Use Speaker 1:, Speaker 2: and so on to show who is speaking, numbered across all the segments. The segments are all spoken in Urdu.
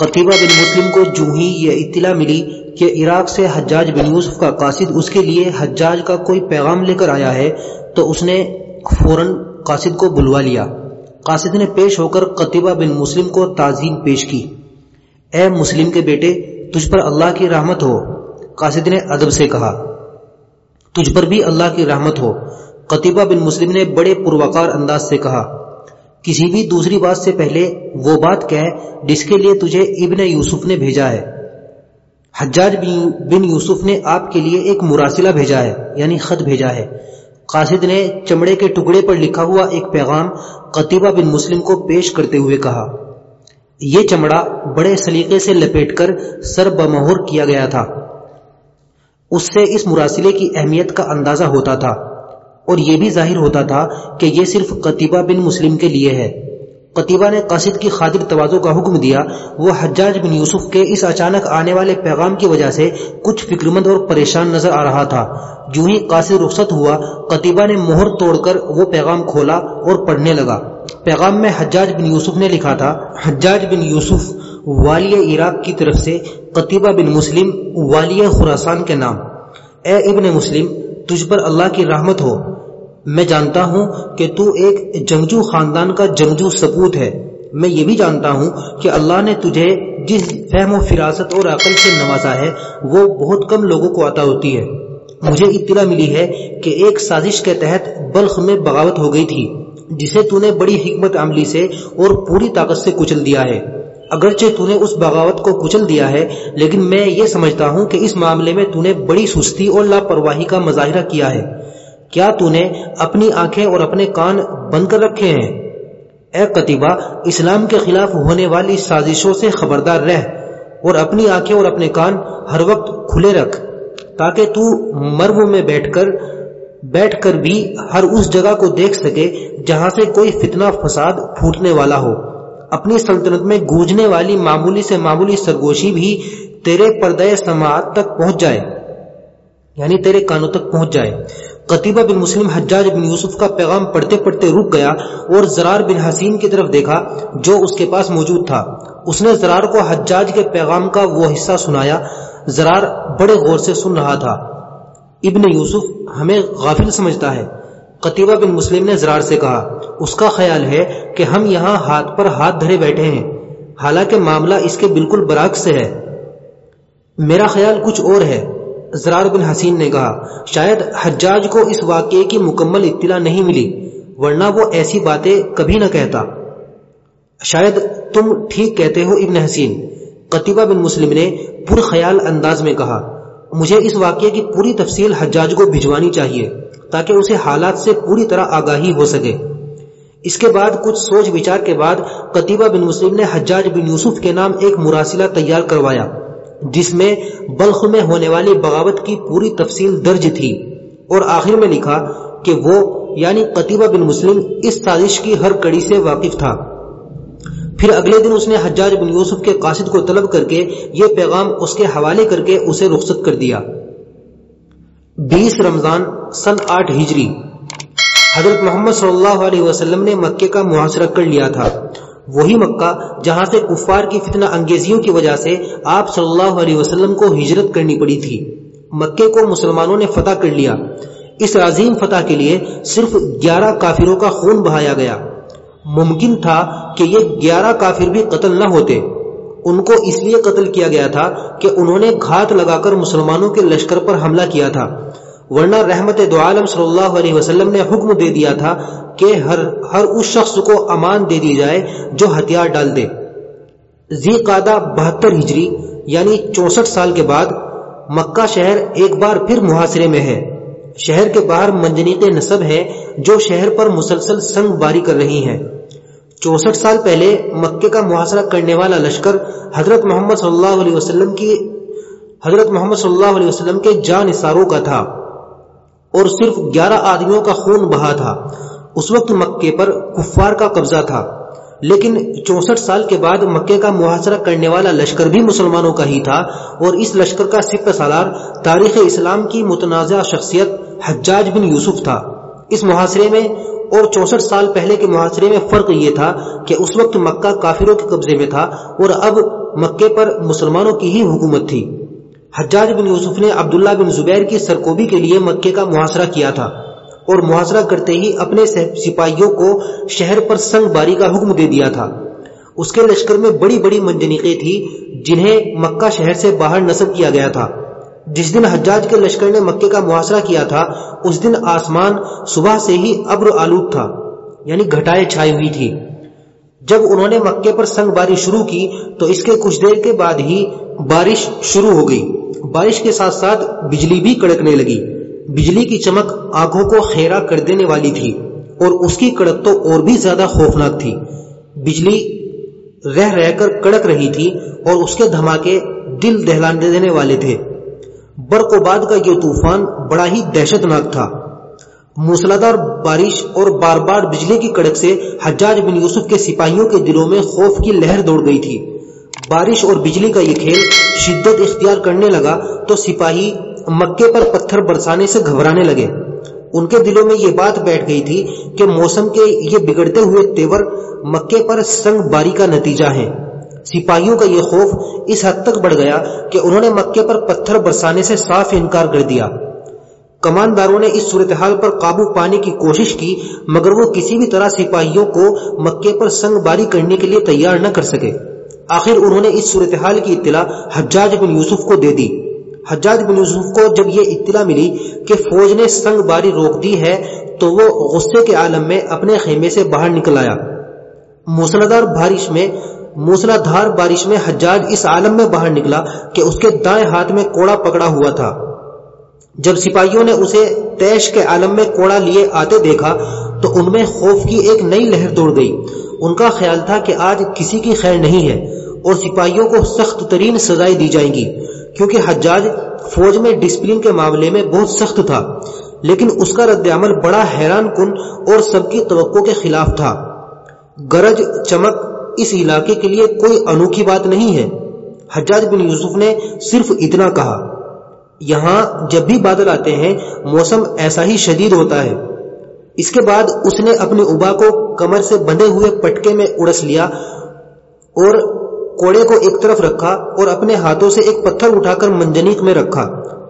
Speaker 1: قطیبہ بن مسلم کو جو ہی یہ اطلاع ملی کہ عراق سے حجاج بن یوسف کا قاصد اس کے لیے حجاج کا کوئی پیغام لے کر آیا ہے، تو اس نے فوراً قاصد کو بلوا لیا۔ قاصد نے پیش ہو کر قطیبہ بن مسلم کو تعظیم پیش کی۔ اے مسلم کے بیٹے، تجھ پر اللہ کی رحمت ہو، قاصد نے ادب سے کہا۔ تجھ پر بھی اللہ کی رحمت ہو، قطیبہ بن مسلم نے بڑے پروکار انداز سے کہا۔ کسی بھی دوسری بات سے پہلے وہ بات کہہ، جس کے لیے تجھے ابن یوسف نے بھیجا ہے۔ حجاج بن یوسف نے آپ کے لیے ایک مراسلہ بھیجا ہے یعنی خط بھیجا ہے۔ قاصد نے چمڑے کے ٹکڑے پر لکھا ہوا ایک پیغام قطیبہ بن مسلم کو پیش کرتے ہوئے کہا۔ یہ چمڑا بڑے سلیقے سے لپیٹ کر سر بمہور کیا گیا تھا۔ اس سے اس مراسلے کی اہمیت کا اندازہ ہوتا تھا۔ اور یہ بھی ظاہر ہوتا تھا کہ یہ صرف قطیبہ بن مسلم کے لیے ہے۔ قطیبہ نے قاصد کی خاطر توازو کا حکم دیا۔ وہ حجاج بن یوسف کے اس اچانک آنے والے پیغام کی وجہ سے کچھ فکر مند اور پریشان نظر آ رہا تھا۔ جو ہی قاصد رخصت ہوا، قطیبہ نے مہر توڑ کر وہ پیغام کھولا اور پڑھنے لگا۔ پیغام میں حجاج بن یوسف نے لکھا تھا، حجاج بن یوسف، والی عراق کی طرف سے قطیبہ بن مسلم، والی خوراسان کے نام۔ اے ابن مسلم تجھ پر اللہ کی رحمت ہو۔ میں جانتا ہوں کہ تو ایک جنگجو خاندان کا جنگجو سپوت ہے۔ میں یہ بھی جانتا ہوں کہ اللہ نے تجھے جس فہم و فراست اور عقل سے نوازا ہے، وہ بہت کم لوگوں کو عطا ہوتی ہے۔ مجھے اطلاع ملی ہے کہ ایک سازش کے تحت بلخ میں بغاوت ہو گئی تھی، جسے تو نے بڑی حکمت عملی سے اور پوری طاقت سے کچل دیا ہے۔ اگرچہ تو نے اس بغاوت کو کچل دیا ہے، لیکن میں یہ سمجھتا ہوں کہ اس معاملے میں تو نے بڑی سستی اور لاپرواہی کا مظاہرہ کیا ہے۔ کیا تو نے اپنی آنکھیں اور اپنے کان بند کر رکھے ہیں؟ اے قطبہ اسلام کے خلاف ہونے والی سازشوں سے خبردار رہ اور اپنی آنکھیں اور اپنے کان ہر وقت کھلے رکھ، تاکہ تو مرو میں بیٹھ کر بیٹھ کر بھی ہر اس جگہ کو دیکھ سکے جہاں سے کوئی فتنہ فساد پھوٹنے والا ہو۔ اپنی سلطنت میں گونجنے والی معمولی سے معمولی سرگوشی بھی تیرے پردے سماعت تک پہنچ جائے۔ یعنی تیرے کانوں تک پہنچ جائے۔ قطیبہ بن مسلم حجاج بن یوسف کا پیغام پڑھتے پڑھتے رک گیا اور زرار بن حسین کی طرف دیکھا جو اس کے پاس موجود تھا۔ اس نے زرار کو حجاج کے پیغام کا وہ حصہ سنایا۔ زرار بڑے غور سے سن رہا تھا۔ ابن یوسف ہمیں غافل سمجھتا ہے۔ قطیبہ بن مسلم نے زرار سے کہا، اس کا خیال ہے کہ ہم یہاں ہاتھ پر ہاتھ دھرے بیٹھے ہیں، حالانکہ معاملہ اس کے بالکل برعکس سے ہے۔ میرا خیال کچھ اور ہے، زرار بن حسین نے کہا، شاید حجاج کو اس واقعے کی مکمل اطلاع نہیں ملی، ورنہ وہ ایسی باتیں کبھی نہ کہتا۔ شاید تم ٹھیک کہتے ہو ابن حسین قطبہ بن مسلم نے پر خیال انداز میں کہا، مجھے اس واقعے کی پوری تفصیل حجاج کو بھجوانی چاہیے۔ تاکہ اسے حالات سے پوری طرح آگاہی ہو سکے۔ اس کے بعد کچھ سوچ وچار کے بعد قطبہ بن مسلم نے حجاج بن یوسف کے نام ایک مراسلہ تیار کروایا، جس میں بلخ میں ہونے والی بغاوت کی پوری تفصیل درج تھی۔ اور آخر میں لکھا کہ وہ یعنی قطیبہ بن مسلم، اس سازش کی ہر کڑی سے واقف تھا۔ پھر اگلے دن اس نے حجاج بن یوسف کے قاصد کو طلب کر کے یہ پیغام اس کے حوالے کر کے اسے رخصت کر دیا۔ بیس رمضان سن آٹھ ہجری۔ حضرت محمد صلی اللہ علیہ وسلم نے مکے کا محاصرہ کر لیا تھا۔ وہی مکہ جہاں سے کفار کی فتنہ انگیزیوں کی وجہ سے آپ صلی اللہ علیہ وسلم کو ہجرت کرنی پڑی تھی۔ مکے کو مسلمانوں نے فتح کر لیا۔ اس عظیم فتح کے لیے صرف گیارہ کافروں کا خون بہایا گیا۔ ممکن تھا کہ یہ گیارہ کافر بھی قتل نہ ہوتے۔ ان کو اس لیے قتل کیا گیا تھا کہ انہوں نے گھات لگا کر مسلمانوں کے لشکر پر حملہ کیا تھا۔ ورنہ رحمت دو عالم صلی اللہ علیہ وسلم نے حکم دے دیا تھا کہ ہر ہر اس شخص کو امان دے دی جائے جو ہتھیار ڈال دے۔ زی قادہ بہتر ہجری یعنی چونسٹھ سال کے بعد مکہ شہر ایک بار پھر محاصرے میں ہے۔ شہر کے باہر منجنیق نصب ہے جو شہر پر مسلسل سنگ باری کر رہی ہیں۔ چونسٹھ سال پہلے مکے کا محاصرہ کرنے والا لشکر حضرت محمد صلی اللہ علیہ وسلم کی حضرت محمد صلی اللہ علیہ وسلم کے جان اثاروں کا تھا اور صرف گیارہ آدمیوں کا خون بہا تھا۔ اس وقت مکے پر کفار کا قبضہ تھا۔ لیکن چونسٹھ سال کے بعد مکے کا محاصرہ کرنے والا لشکر بھی مسلمانوں کا ہی تھا اور اس لشکر کا سپہ سالار تاریخ اسلام کی متنازع شخصیت حجاج بن یوسف تھا۔ اس محاصرے میں اور چونسٹھ سال پہلے کے محاصرے میں فرق یہ تھا کہ اس وقت مکہ کافروں کے قبضے میں تھا اور اب مکے پر مسلمانوں کی ہی حکومت تھی۔ حجاج بن یوسف نے عبداللہ بن زبیر کی سرکوبی کے لیے مکے کا محاصرہ کیا تھا اور محاصرہ کرتے ہی اپنے سپاہیوں کو شہر پر سنگ باری کا حکم دے دیا تھا۔ اس کے لشکر میں بڑی بڑی منجنیقیں تھی جنہیں مکہ شہر سے باہر نصب کیا گیا تھا۔ جس دن حجاج کے لشکر نے مکے کا محاصرہ کیا تھا، اس دن آسمان صبح سے ہی ابر آلود تھا یعنی گھٹائے چھائی ہوئی تھی۔ جب انہوں نے مکے پر سنگ باری شروع کی، تو اس کے کچھ دیر کے بعد ہی بارش شروع ہو گئی۔ بارش کے ساتھ ساتھ بجلی بھی کڑکنے لگی۔ بجلی کی چمک آنکھوں کو خیرہ کر دینے والی تھی، اور اس کی کڑک تو اور بھی زیادہ خوفناک تھی۔ بجلی رہ رہ کر کڑک رہی تھی، اور اس کے دھماکے دل دہلان دینے والے تھے۔ برق و باد کا یہ طوفان بڑا ہی دہشت ناک تھا موسلادار بارش اور بار بار بجلی کی کڑک سے حجاج بن یوسف کے سپاہیوں کے دلوں میں خوف کی لہر دوڑ گئی تھی۔ بارش اور بجلی کا یہ کھیل شدت اختیار کرنے لگا تو سپاہی مکے پر پتھر برسانے سے گھبرانے لگے۔ ان کے دلوں میں یہ بات بیٹھ گئی تھی کہ موسم کے یہ بگڑتے ہوئے تیور مکے پر سنگ باری کا نتیجہ ہے سپاہیوں کا یہ خوف اس حد تک بڑھ گیا کہ انہوں نے مکے پر پتھر برسانے سے صاف انکار کر دیا۔ کمانداروں نے اس صورتحال پر قابو پانے کی کوشش کی، مگر وہ کسی بھی طرح سپاہیوں کو مکے پر سنگ باری کرنے کے لیے تیار نہ کر سکے۔ آخر انہوں نے اس صورتحال کی اطلاع حجاج بن یوسف کو دے دی۔ حجاج بن یوسف کو جب یہ اطلاع ملی کہ فوج نے سنگ باری روک دی ہے، تو وہ غصے کے عالم میں اپنے خیمے سے باہر نکل آیا۔ موسلادار بارش میں موسلا دھار بارش میں حجاج اس عالم میں باہر نکلا کہ اس کے دائیں ہاتھ میں کوڑا پکڑا ہوا تھا۔ جب سپاہیوں نے اسے تیش کے عالم میں کوڑا لیے آتے دیکھا تو ان میں خوف کی ایک نئی لہر دوڑ گئی۔ ان کا خیال تھا کہ آج کسی کی خیر نہیں ہے اور سپاہیوں کو سخت ترین سزائیں دی جائیں گی، کیونکہ حجاج فوج میں ڈسپلن کے معاملے میں بہت سخت تھا۔ لیکن اس کا رد عمل بڑا حیران کن اور سب کی توقع کے خلاف تھا۔ گرج چمک اس علاقے کے لیے کوئی انوکھی بات نہیں ہے۔ حجاج بن یوسف نے صرف اتنا کہا۔ یہاں جب بھی بادل آتے ہیں، موسم ایسا ہی شدید ہوتا ہے۔ اس کے بعد اس نے اپنے ابا کو کمر سے بندھے ہوئے پٹکے میں اڑس لیا اور کوڑے کو ایک طرف رکھا اور اپنے ہاتھوں سے ایک پتھر اٹھا کر منجنیق میں رکھا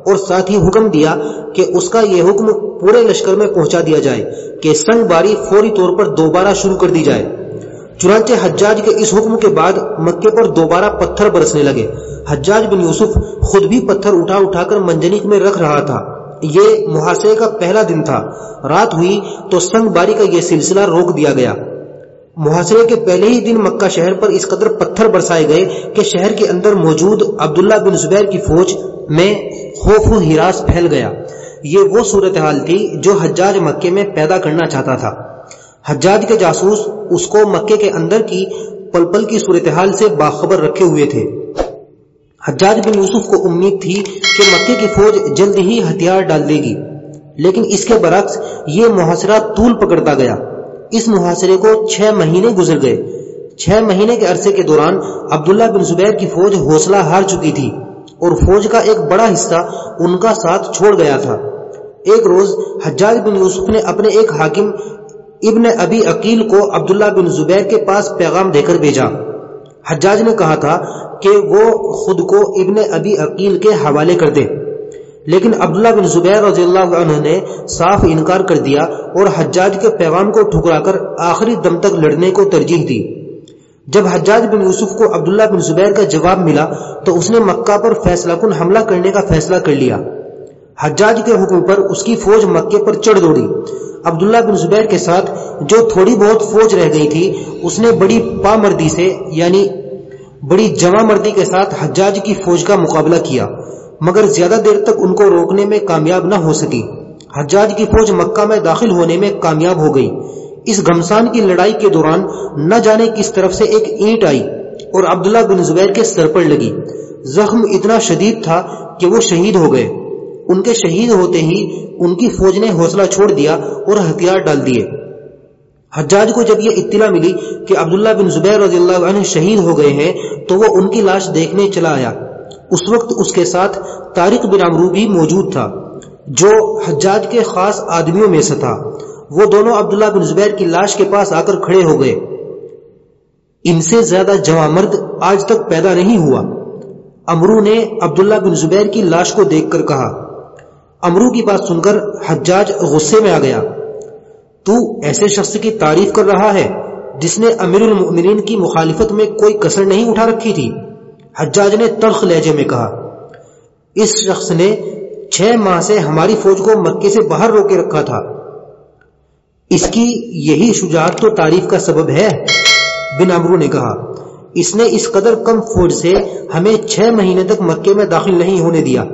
Speaker 1: اور ساتھ ہی حکم دیا کہ اس کا یہ حکم پورے لشکر میں پہنچا دیا جائے کہ سنگ باری فوری طور پر دوبارہ شروع کر دی جائے۔ چنانچہ حجاج کے اس حکم کے بعد مکے پر دوبارہ پتھر برسنے لگے۔ حجاج بن یوسف خود بھی پتھر اٹھا اٹھا کر منجنیق میں رکھ رہا تھا۔ یہ محاصرے کا پہلا دن تھا۔ رات ہوئی تو سنگ باری کا یہ سلسلہ روک دیا گیا۔ محاصرے کے پہلے ہی دن مکہ شہر پر اس قدر پتھر برسائے گئے کہ شہر کے اندر موجود عبداللہ بن زبیر کی فوج میں خوف و ہراس پھیل گیا۔ یہ وہ صورتحال تھی جو حجاج مکے میں پیدا کرنا چاہتا تھا۔ حجاج کے جاسوس اس کو مکے کے اندر کی پل پل کی صورتحال سے باخبر رکھے ہوئے تھے۔ حجاج بن یوسف کو امید تھی کہ مکے کی فوج جلد ہی ہتھیار ڈال دے گی، لیکن اس کے برعکس یہ محاصرہ طول پکڑتا گیا۔ اس محاصرے کو چھ مہینے گزر گئے۔ چھ مہینے کے عرصے کے دوران عبداللہ بن زبیر کی فوج حوصلہ ہار چکی تھی اور فوج کا ایک بڑا حصہ ان کا ساتھ چھوڑ گیا تھا۔ ایک روز حجاج بن یوسف نے اپنے ایک حاکم ابن ابی عقیل کو عبداللہ بن زبیر کے پاس پیغام دے کر بھیجا۔ حجاج نے کہا تھا کہ وہ خود کو ابن ابی عقیل کے حوالے کر دے۔ لیکن عبداللہ بن زبیر رضی اللہ عنہ نے صاف انکار کر دیا اور حجاج کے پیغام کو ٹھکرا کر آخری دم تک لڑنے کو ترجیح دی۔ جب حجاج بن یوسف کو عبداللہ بن زبیر کا جواب ملا تو اس نے مکہ پر فیصلہ کن حملہ کرنے کا فیصلہ کر لیا۔ حجاج کے حکم پر اس کی فوج مکے پر چڑھ دوڑی۔ عبداللہ بن زبیر کے ساتھ جو تھوڑی بہت فوج رہ گئی تھی، اس نے بڑی پامردی سے یعنی بڑی جمع مردی کے ساتھ حجاج کی فوج کا مقابلہ کیا، مگر زیادہ دیر تک ان کو روکنے میں کامیاب نہ ہو سکی۔ حجاج کی فوج مکہ میں داخل ہونے میں کامیاب ہو گئی۔ اس گھمسان کی لڑائی کے دوران نہ جانے کس طرف سے ایک اینٹ آئی اور عبداللہ بن زبیر کے سر پر لگی۔ زخم اتنا شدید تھا کہ وہ شہید ہو گئے۔ ان کے شہید ہوتے ہی ان کی فوج نے حوصلہ چھوڑ دیا اور ہتھیار ڈال دیے۔ حجاج کو جب یہ اطلاع ملی کہ عبداللہ بن زبیر رضی اللہ عنہ شہید ہو گئے ہیں، تو وہ ان کی لاش دیکھنے چلا آیا۔ اس وقت اس کے ساتھ طارق بن عمرو بھی موجود تھا، جو حجاج کے خاص آدمیوں میں سے تھا۔ وہ دونوں عبداللہ بن زبیر کی لاش کے پاس آ کر کھڑے ہو گئے۔ ان سے زیادہ جواں مرد آج تک پیدا نہیں ہوا۔ امرو نے عبداللہ بن زبیر کی لاش کو دیکھ کر کہا امرو کی بات سن کر حجاج غصے میں آ گیا۔ تو ایسے شخص کی تعریف کر رہا ہے جس نے امیر المؤمنین کی مخالفت میں کوئی کسر نہیں اٹھا رکھی تھی۔ حجاج نے ترخ لہجے میں کہا، اس شخص نے چھ ماہ سے ہماری فوج کو مکے سے باہر روکے رکھا تھا۔ اس کی یہی شجاعت تو تعریف کا سبب ہے۔ بن امرو نے کہا، اس نے اس قدر کم فوج سے ہمیں چھ مہینے تک مکے میں داخل نہیں ہونے دیا۔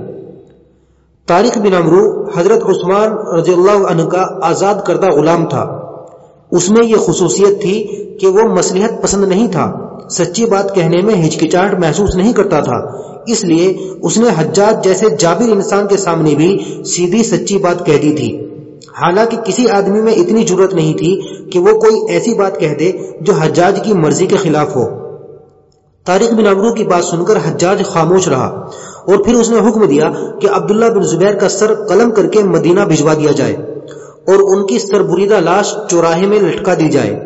Speaker 1: تاریخ بن امرو حضرت عثمان رضی اللہ عنہ کا آزاد کردہ غلام تھا۔ اس میں یہ خصوصیت تھی کہ وہ مسلحت پسند نہیں تھا۔ سچی بات کہنے میں ہچکچاہٹ محسوس نہیں کرتا تھا۔ اس لیے اس نے حجاج جیسے جابر انسان کے سامنے بھی سیدھی سچی بات کہہ دی تھی۔ حالانکہ کسی آدمی میں اتنی ضرورت نہیں تھی کہ وہ کوئی ایسی بات کہہ دے جو حجاج کی مرضی کے خلاف ہو۔ تاریخ بن امرو کی بات سن کر حجاج خاموش رہا۔ اور پھر اس نے حکم دیا کہ عبداللہ بن زبیر کا سر قلم کر کے مدینہ بھجوا دیا جائے اور ان کی سربریدہ لاش چوراہے میں لٹکا دی جائے۔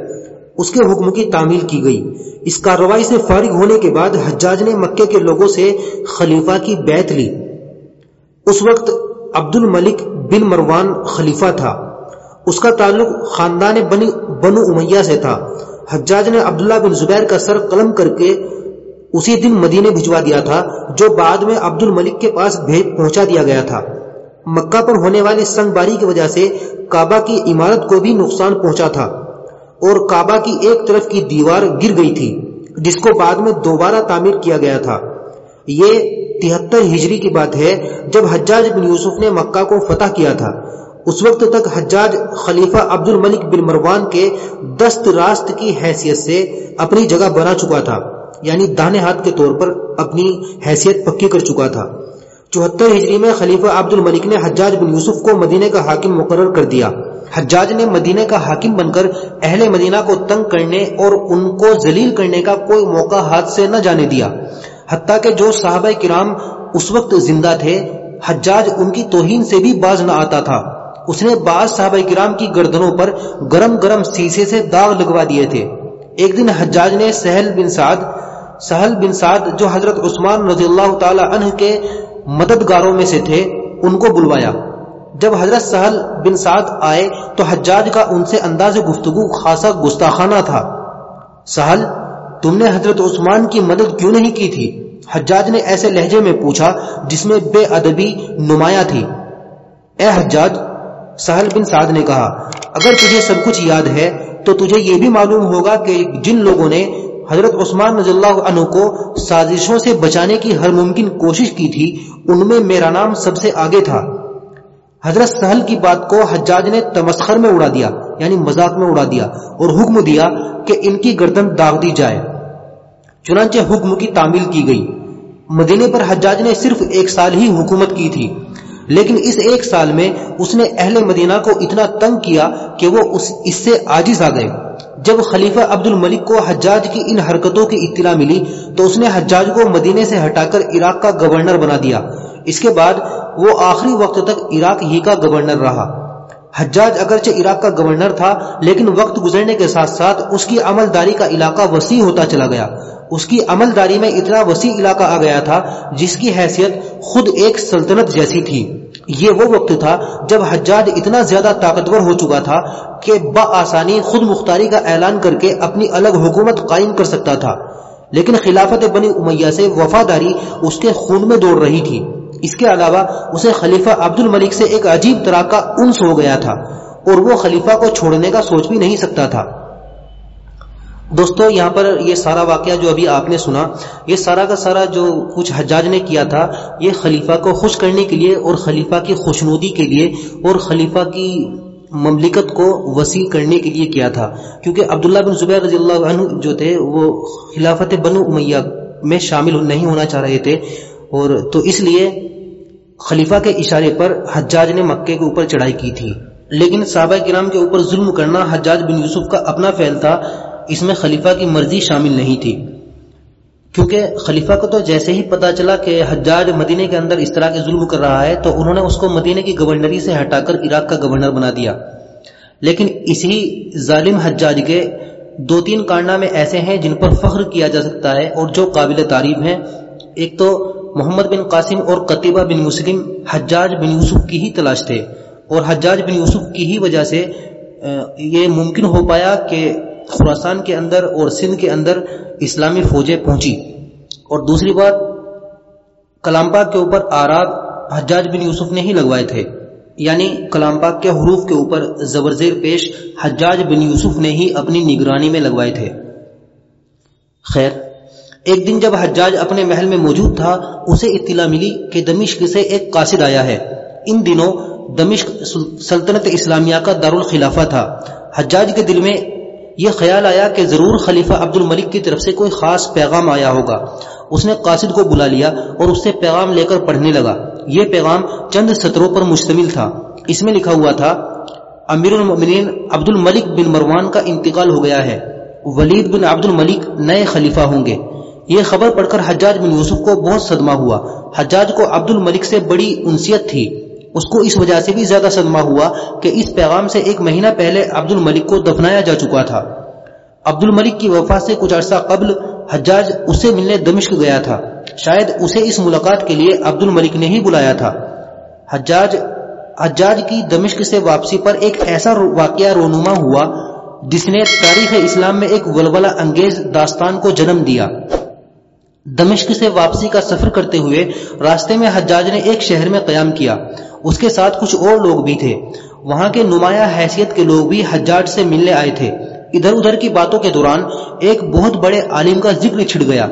Speaker 1: اس کے حکم کی تعمیل کی گئی۔ اس کارروائی سے فارغ ہونے کے بعد حجاج نے مکے کے لوگوں سے خلیفہ کی بیعت لی۔ اس وقت عبد الملک بن مروان خلیفہ تھا۔ اس کا تعلق خاندان بنی بنو امیہ سے تھا۔ حجاج نے عبداللہ بن زبیر کا سر قلم کر کے اسی دن مدینے بھجوا دیا تھا، جو بعد میں عبد الملک کے پاس پہنچا دیا گیا تھا۔ مکہ پر ہونے والی سنگ باری کی وجہ سے کعبہ کی عمارت کو بھی نقصان پہنچا تھا۔ اور کعبہ کی ایک طرف کی دیوار گر گئی تھی، جس کو بعد میں دوبارہ تعمیر کیا گیا تھا۔ یہ تہتر ہجری کی بات ہے، جب حجاج بن یوسف نے مکہ کو فتح کیا تھا۔ اس وقت تک حجاج خلیفہ عبد الملک بن مروان کے دست راست کی حیثیت سے اپنی جگہ بنا چکا تھا۔ یعنی دانے ہاتھ کے طور پر اپنی حیثیت پکی کر چکا تھا۔ چوہتر ہجری میں خلیفہ عبد الملک نے حجاج بن یوسف کو مدینے کا حاکم مقرر کر دیا۔ حجاج نے مدینے کا حاکم بن کر اہل مدینہ کو تنگ کرنے اور ان کو ذلیل کرنے کا کوئی موقع ہاتھ سے نہ جانے دیا۔ حتیٰ کہ جو صحابہ کرام اس وقت زندہ تھے، حجاج ان کی توہین سے بھی باز نہ آتا تھا۔ اس نے بعض صحابہ کرام کی گردنوں پر گرم گرم سیسے سے داغ لگوا دیے تھے۔ ایک دن حجاج نے سہل بن سعد سہل بن سعد جو حضرت عثمان رضی اللہ تعالی عنہ کے مددگاروں میں سے تھے، ان کو بلوایا۔ جب حضرت سہل بن سعد آئے تو حجاج کا ان سے انداز گفتگو خاصا گستاخانہ تھا۔ سہل، تم نے حضرت عثمان کی مدد کیوں نہیں کی تھی؟ حجاج نے ایسے لہجے میں پوچھا جس میں بے ادبی نمایاں تھی۔ اے حجاج، سہل بن سعد نے کہا، اگر تجھے سب کچھ یاد ہے تو تجھے یہ بھی معلوم ہوگا کہ جن لوگوں نے حضرت عثمان رضی اللہ عنہ کو سازشوں سے بچانے کی ہر ممکن کوشش کی تھی، ان میں میرا نام سب سے آگے تھا۔ حضرت سہل کی بات کو حجاج نے تمسخر میں اڑا دیا یعنی مذاق میں اڑا دیا اور حکم دیا کہ ان کی گردن داغ دی جائے۔ چنانچہ حکم کی تعمیل کی گئی۔ مدینے پر حجاج نے صرف ایک سال ہی حکومت کی تھی۔ لیکن اس ایک سال میں اس نے اہل مدینہ کو اتنا تنگ کیا کہ وہ اس اس سے آجز آ گئے۔ جب خلیفہ عبد الملک کو حجاج کی ان حرکتوں کی اطلاع ملی تو اس نے حجاج کو مدینے سے ہٹا کر عراق کا گورنر بنا دیا۔ اس کے بعد وہ آخری وقت تک عراق ہی کا گورنر رہا۔ حجاج اگرچہ عراق کا گورنر تھا، لیکن وقت گزرنے کے ساتھ ساتھ اس کی عمل داری کا علاقہ وسیع ہوتا چلا گیا۔ اس کی عمل داری میں اتنا وسیع علاقہ آ گیا تھا جس کی حیثیت خود ایک سلطنت جیسی تھی۔ یہ وہ وقت تھا جب حجاج اتنا زیادہ طاقتور ہو چکا تھا کہ بآسانی خود مختاری کا اعلان کر کے اپنی الگ حکومت قائم کر سکتا تھا۔ لیکن خلافت بنی امیہ سے وفاداری اس کے خون میں دوڑ رہی تھی۔ اس کے علاوہ اسے خلیفہ عبد الملک سے ایک عجیب طرح کا انس ہو گیا تھا اور وہ خلیفہ کو چھوڑنے کا سوچ بھی نہیں سکتا تھا۔ دوستو، یہاں پر یہ سارا واقعہ جو ابھی آپ نے سنا، یہ سارا کا سارا جو کچھ حجاج نے کیا تھا، یہ خلیفہ کو خوش کرنے کے لیے اور خلیفہ کی خوشنودی کے لیے اور خلیفہ کی مملکت کو وسیع کرنے کے لیے کیا تھا۔ کیونکہ عبداللہ بن زبیر رضی اللہ عنہ جو تھے، وہ خلافت بنو امیہ میں شامل نہیں ہونا چاہ رہے تھے اور تو اس لیے خلیفہ کے اشارے پر حجاج نے مکے کے اوپر چڑھائی کی تھی۔ لیکن صحابہ کرام کے اوپر ظلم کرنا حجاج بن یوسف کا اپنا فعل تھا۔ اس میں خلیفہ کی مرضی شامل نہیں تھی۔ کیونکہ خلیفہ کو تو جیسے ہی پتا چلا کہ حجاج مدینے کے اندر اس طرح کے ظلم کر رہا ہے، تو انہوں نے اس کو مدینے کی گورنری سے ہٹا کر عراق کا گورنر بنا دیا۔ لیکن اسی ظالم حجاج کے دو تین کارنامے ایسے ہیں جن پر فخر کیا جا سکتا ہے اور جو قابل تعریف ہیں۔ ایک تو محمد بن قاسم اور قطبہ بن مسلم حجاج بن یوسف کی ہی تلاش تھے اور حجاج بن یوسف کی ہی وجہ سے یہ ممکن ہو پایا کہ خوراسان کے اندر اور سندھ کے اندر اسلامی فوجیں پہنچی۔ اور دوسری بات، کلام پاک کے اوپر آراب حجاج بن یوسف نے ہی لگوائے تھے۔ یعنی کلام پاک کے حروف کے اوپر زبرزیر پیش حجاج بن یوسف نے ہی اپنی نگرانی میں لگوائے تھے۔ خیر، ایک دن جب حجاج اپنے محل میں موجود تھا، اسے اطلاع ملی کہ دمشق سے ایک قاصد آیا ہے۔ ان دنوں دمشق سلطنت اسلامیہ کا دارالخلافہ تھا۔ حجاج کے دل میں یہ خیال آیا کہ ضرور خلیفہ عبد الملک کی طرف سے کوئی خاص پیغام آیا ہوگا۔ اس نے قاصد کو بلا لیا اور اس سے پیغام لے کر پڑھنے لگا۔ یہ پیغام چند سطروں پر مشتمل تھا۔ اس میں لکھا ہوا تھا امیر المؤمنین عبد الملک بن مروان کا انتقال ہو گیا ہے۔ ولید بن عبد الملک نئے خلیفہ ہوں گے۔ یہ خبر پڑھ کر حجاج بن یوسف کو بہت صدمہ ہوا۔ حجاج کو عبد الملک سے بڑی انسیت تھی۔ اس کو اس وجہ سے بھی زیادہ صدمہ ہوا کہ اس پیغام سے ایک مہینہ پہلے عبد الملک کو دفنایا جا چکا تھا۔ عبد الملک کی وفات سے کچھ عرصہ قبل حجاج اسے ملنے دمشق گیا تھا۔ شاید اسے اس ملاقات کے لیے عبد الملک نے ہی بلایا تھا۔ حجاج حجاج کی دمشق سے واپسی پر ایک ایسا واقعہ رونما ہوا جس نے تاریخ اسلام میں ایک ولولہ انگیز داستان کو جنم دیا۔ دمشق سے واپسی کا سفر کرتے ہوئے راستے میں حجاج نے ایک شہر میں قیام کیا۔ اس کے ساتھ کچھ اور لوگ بھی تھے۔ وہاں کے نمایاں حیثیت کے لوگ بھی حجاج سے ملنے آئے تھے۔ ادھر ادھر کی باتوں کے دوران ایک بہت بڑے عالم کا ذکر چھڑ گیا۔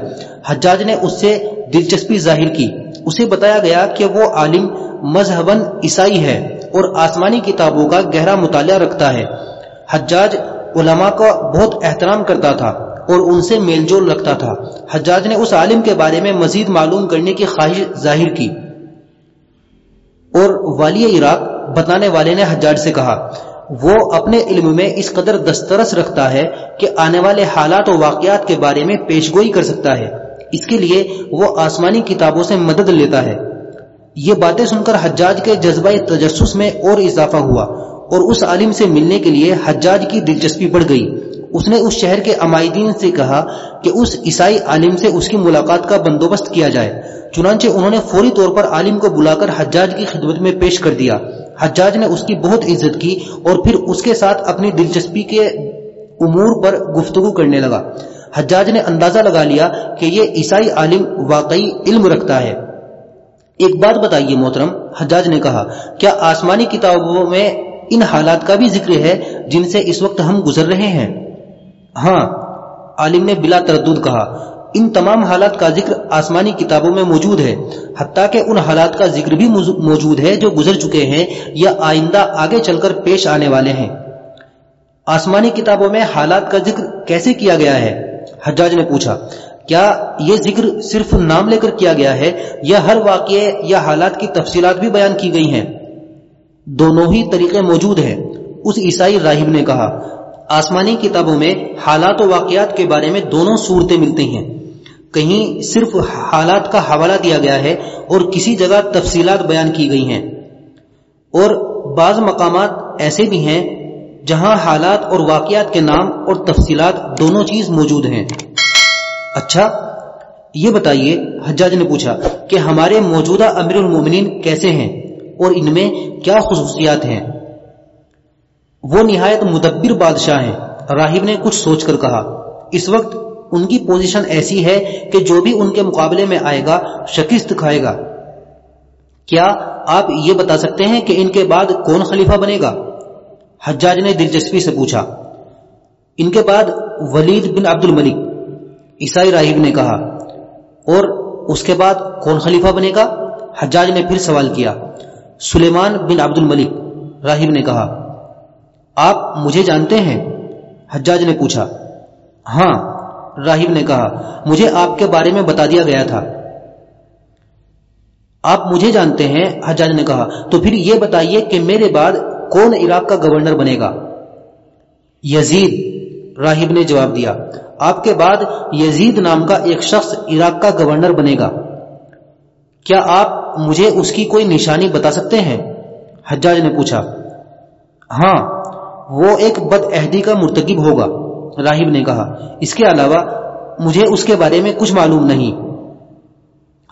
Speaker 1: حجاج نے اس سے دلچسپی ظاہر کی۔ اسے بتایا گیا کہ وہ عالم مذہباً عیسائی ہے اور آسمانی کتابوں کا گہرا مطالعہ رکھتا ہے۔ حجاج علماء کا بہت احترام کرتا تھا اور ان سے میل جول رکھتا تھا۔ حجاج نے اس عالم کے بارے میں مزید معلوم کرنے کی خواہش ظاہر کی۔ اور والی عراق بتانے والے نے حجاج سے کہا، وہ اپنے علم میں اس قدر دسترس رکھتا ہے کہ آنے والے حالات و واقعات کے بارے میں پیشگوئی کر سکتا ہے، اس کے لیے وہ آسمانی کتابوں سے مدد لیتا ہے۔ یہ باتیں سن کر حجاج کے جذبہ تجسس میں اور اضافہ ہوا اور اس عالم سے ملنے کے لیے حجاج کی دلچسپی بڑھ گئی۔ اس نے اس شہر کے عمائدین سے کہا کہ اس عیسائی عالم سے اس کی ملاقات کا بندوبست کیا جائے۔ چنانچہ انہوں نے فوری طور پر عالم کو بلا کر حجاج کی خدمت میں پیش کر دیا۔ حجاج نے اس کی بہت عزت کی اور پھر اس کے ساتھ اپنی دلچسپی کے امور پر گفتگو کرنے لگا۔ حجاج نے اندازہ لگا لیا کہ یہ عیسائی عالم واقعی علم رکھتا ہے۔ ایک بات بتائیے محترم، حجاج نے کہا، کیا آسمانی کتابوں میں ان حالات کا بھی ذکر ہے جن سے اس وقت ہم گزر رہے ہیں؟ ہاں عالم نے بلا تردد کہا، ان تمام حالات کا ذکر آسمانی کتابوں میں موجود ہے، حتیٰ کہ ان حالات کا ذکر بھی موجود ہے جو گزر چکے ہیں یا آئندہ آگے چل کر پیش آنے والے ہیں۔ آسمانی کتابوں میں حالات کا ذکر کیسے کیا گیا ہے؟ حجاج نے پوچھا، کیا یہ ذکر صرف نام لے کر کیا گیا ہے یا ہر واقعے یا حالات کی تفصیلات بھی بیان کی گئی ہیں؟ دونوں ہی طریقے موجود ہیں، اس عیسائی راہب نے کہا۔ آسمانی کتابوں میں حالات و واقعات کے بارے میں دونوں صورتیں ملتی ہیں۔ کہیں صرف حالات کا حوالہ دیا گیا ہے اور کسی جگہ تفصیلات بیان کی گئی ہیں۔ اور بعض مقامات ایسے بھی ہیں جہاں حالات اور واقعات کے نام اور تفصیلات دونوں چیز موجود ہیں۔ اچھا یہ بتائیے، حجاج نے پوچھا کہ ہمارے موجودہ امیر المومنین کیسے ہیں اور ان میں کیا خصوصیات ہیں؟ وہ نہایت مدبر بادشاہ ہیں۔ راہب نے کچھ سوچ کر کہا، اس وقت ان کی پوزیشن ایسی ہے کہ جو بھی ان کے مقابلے میں آئے گا، شکست کھائے گا۔ کیا آپ یہ بتا سکتے ہیں کہ ان کے بعد کون خلیفہ بنے گا؟ حجاج نے دلچسپی سے پوچھا۔ ان کے بعد ولید بن عبد الملک۔ عیسائی راہب نے کہا، اور اس کے بعد کون خلیفہ بنے گا؟ حجاج نے پھر سوال کیا۔ سلیمان بن عبد الملک، راہب نے کہا۔ آپ مجھے جانتے ہیں؟ حجاج نے پوچھا۔ ہاں راہب نے کہا، مجھے آپ کے بارے میں بتا دیا گیا تھا۔ آپ مجھے جانتے ہیں؟ حجاج نے کہا۔ تو پھر یہ بتائیے کہ میرے بعد کون عراق کا گورنر بنے گا؟ یزید، راہب نے جواب دیا۔ آپ کے بعد یزید نام کا ایک شخص عراق کا گورنر بنے گا۔ کیا آپ مجھے اس کی کوئی نشانی بتا سکتے ہیں؟ حجاج نے پوچھا۔ ہاں وہ ایک بد عہدی کا مرتکب ہوگا، راہب نے کہا۔ اس کے علاوہ مجھے اس کے بارے میں کچھ معلوم نہیں۔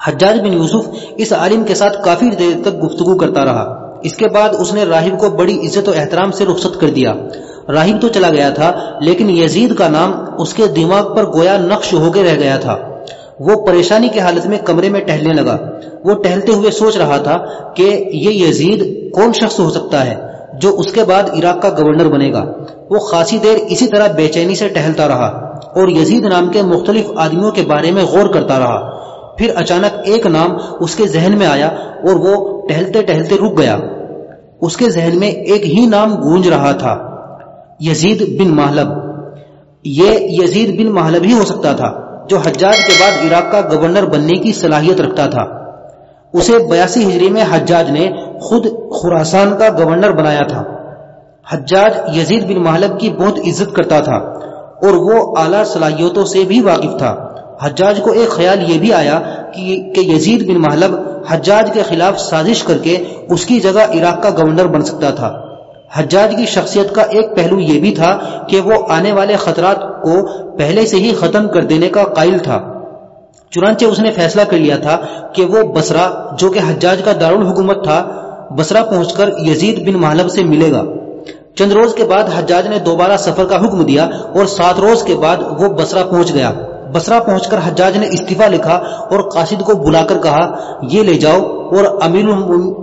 Speaker 1: حجاج بن یوسف اس عالم کے ساتھ کافی دیر تک گفتگو کرتا رہا۔ اس کے بعد اس نے راہب کو بڑی عزت و احترام سے رخصت کر دیا۔ راہب تو چلا گیا تھا، لیکن یزید کا نام اس کے دماغ پر گویا نقش ہو کے رہ گیا تھا۔ وہ پریشانی کی حالت میں کمرے میں ٹہلنے لگا۔ وہ ٹہلتے ہوئے سوچ رہا تھا کہ یہ یزید کون شخص ہو سکتا ہے؟ جو اس کے بعد عراق کا گورنر بنے گا۔ وہ خاصی دیر اسی طرح بے چینی سے ٹہلتا رہا اور یزید نام کے مختلف آدمیوں کے بارے میں غور کرتا رہا۔ پھر اچانک ایک نام اس کے ذہن میں آیا اور وہ ٹہلتے ٹہلتے رک گیا۔ اس کے ذہن میں ایک ہی نام گونج رہا تھا، یزید بن محلب یہ یزید بن محلب ہی ہو سکتا تھا، جو حجاج کے بعد عراق کا گورنر بننے کی صلاحیت رکھتا تھا۔ اسے بیاسی ہجری میں حجاج نے خود خوراسان کا گورنر بنایا تھا۔ حجاج یزید بن محلب کی بہت عزت کرتا تھا اور وہ اعلی صلاحیتوں سے بھی واقف تھا۔ حجاج کو ایک خیال یہ بھی آیا کہ یزید بن محلب حجاج کے خلاف سازش کر کے اس کی جگہ عراق کا گورنر بن سکتا تھا۔ حجاج کی شخصیت کا ایک پہلو یہ بھی تھا کہ وہ آنے والے خطرات کو پہلے سے ہی ختم کر دینے کا قائل تھا۔ چنانچہ اس نے فیصلہ کر لیا تھا کہ وہ بسرا جو کہ حجاج کا دارالحکومت تھا بسرا پہنچ کر یزید بن محلب سے ملے گا۔ چند روز کے بعد حجاج نے دوبارہ سفر کا حکم دیا اور سات روز کے بعد وہ بسرا پہنچ گیا۔ بسرا پہنچ کر حجاج نے استعفی لکھا اور قاصد کو بلا کر کہا، یہ لے جاؤ اور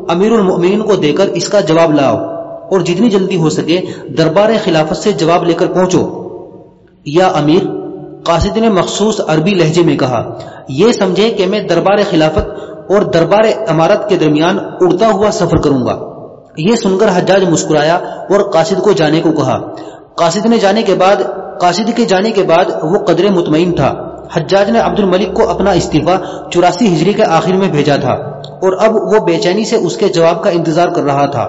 Speaker 1: امیر المؤمنین کو دے کر اس کا جواب لاؤ اور جتنی جلدی ہو سکے دربار خلافت سے جواب لے کر پہنچو۔ یا امیر قاصد نے مخصوص عربی لہجے میں کہا، یہ سمجھے کہ میں دربار خلافت اور دربار امارت کے درمیان اڑتا ہوا سفر کروں گا۔ یہ سن کر حجاج مسکرایا اور قاصد کو جانے کو کہا۔ قاصد نے جانے کے بعد، قاصد کے جانے کے بعد وہ قدر مطمئن تھا۔ حجاج نے عبد الملک کو اپنا استعفی چوراسی ہجری کے آخر میں بھیجا تھا اور اب وہ بے چینی سے اس کے جواب کا انتظار کر رہا تھا۔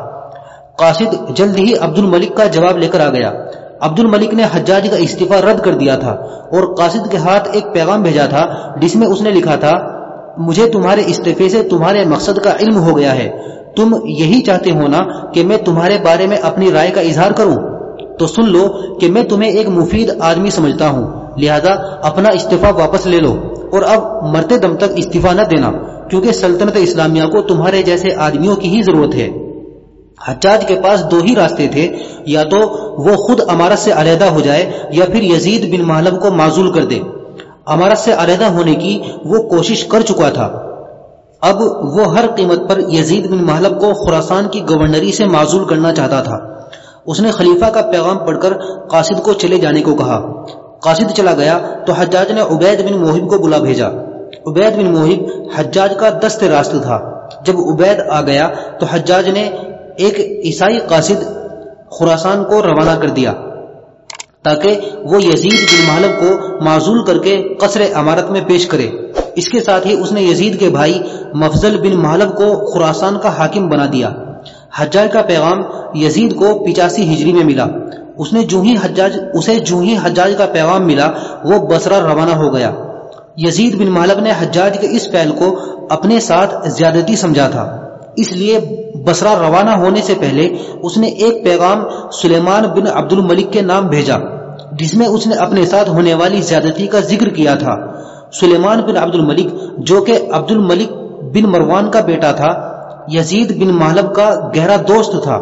Speaker 1: قاصد جلد ہی عبد الملک کا جواب لے کر آ گیا۔ عبد الملک نے حجاج کا استعفی رد کر دیا تھا اور قاصد کے ہاتھ ایک پیغام بھیجا تھا جس میں اس نے لکھا تھا، مجھے تمہارے استعفے سے تمہارے مقصد کا علم ہو گیا ہے۔ تم یہی چاہتے ہو نا کہ میں تمہارے بارے میں اپنی رائے کا اظہار کروں؟ تو سن لو کہ میں تمہیں ایک مفید آدمی سمجھتا ہوں۔ لہذا اپنا استعفی واپس لے لو اور اب مرتے دم تک استعفی نہ دینا، کیونکہ سلطنت اسلامیہ کو تمہارے جیسے آدمیوں کی ہی ضرورت ہے۔ حجاج کے پاس دو ہی راستے تھے، یا تو وہ خود امارت سے علیحدہ ہو جائے، یا پھر یزید بن محلب کو معذول کر دے۔ امارت سے علیحدہ ہونے کی وہ کوشش کر چکا تھا۔ اب وہ ہر قیمت پر یزید بن محلب کو خوراسان کی گورنری سے معذول کرنا چاہتا تھا۔ اس نے خلیفہ کا پیغام پڑھ کر قاصد کو چلے جانے کو کہا۔ قاصد چلا گیا تو حجاج نے عبید بن موہب کو بلا بھیجا۔ عبید بن موہب حجاج کا دست راست تھا۔ جب عبید آ گیا تو حجاج نے ایک عیسائی قاصد خوراسان کو روانہ کر دیا، تاکہ وہ یزید بن محلب کو معذول کر کے قصر عمارت میں پیش کرے۔ اس کے ساتھ ہی اس نے یزید کے بھائی مفضل بن محلب کو خوراسان کا حاکم بنا دیا۔ حجاج کا پیغام یزید کو پچاسی ہجری میں ملا۔ اس نے جو ہی حجاج، اسے جو ہی حجاج کا پیغام ملا، وہ بسرا روانہ ہو گیا۔ یزید بن مالب نے حجاج کے اس پہل کو اپنے ساتھ زیادتی سمجھا تھا۔ اس لیے بسرا روانہ ہونے سے پہلے اس نے ایک پیغام سلیمان بن عبد الملک کے نام بھیجا، جس میں اس نے اپنے ساتھ ہونے والی زیادتی کا ذکر کیا تھا۔ سلیمان بن عبد الملک جو کہ عبد الملک بن مروان کا بیٹا تھا، یزید بن محلب کا گہرا دوست تھا۔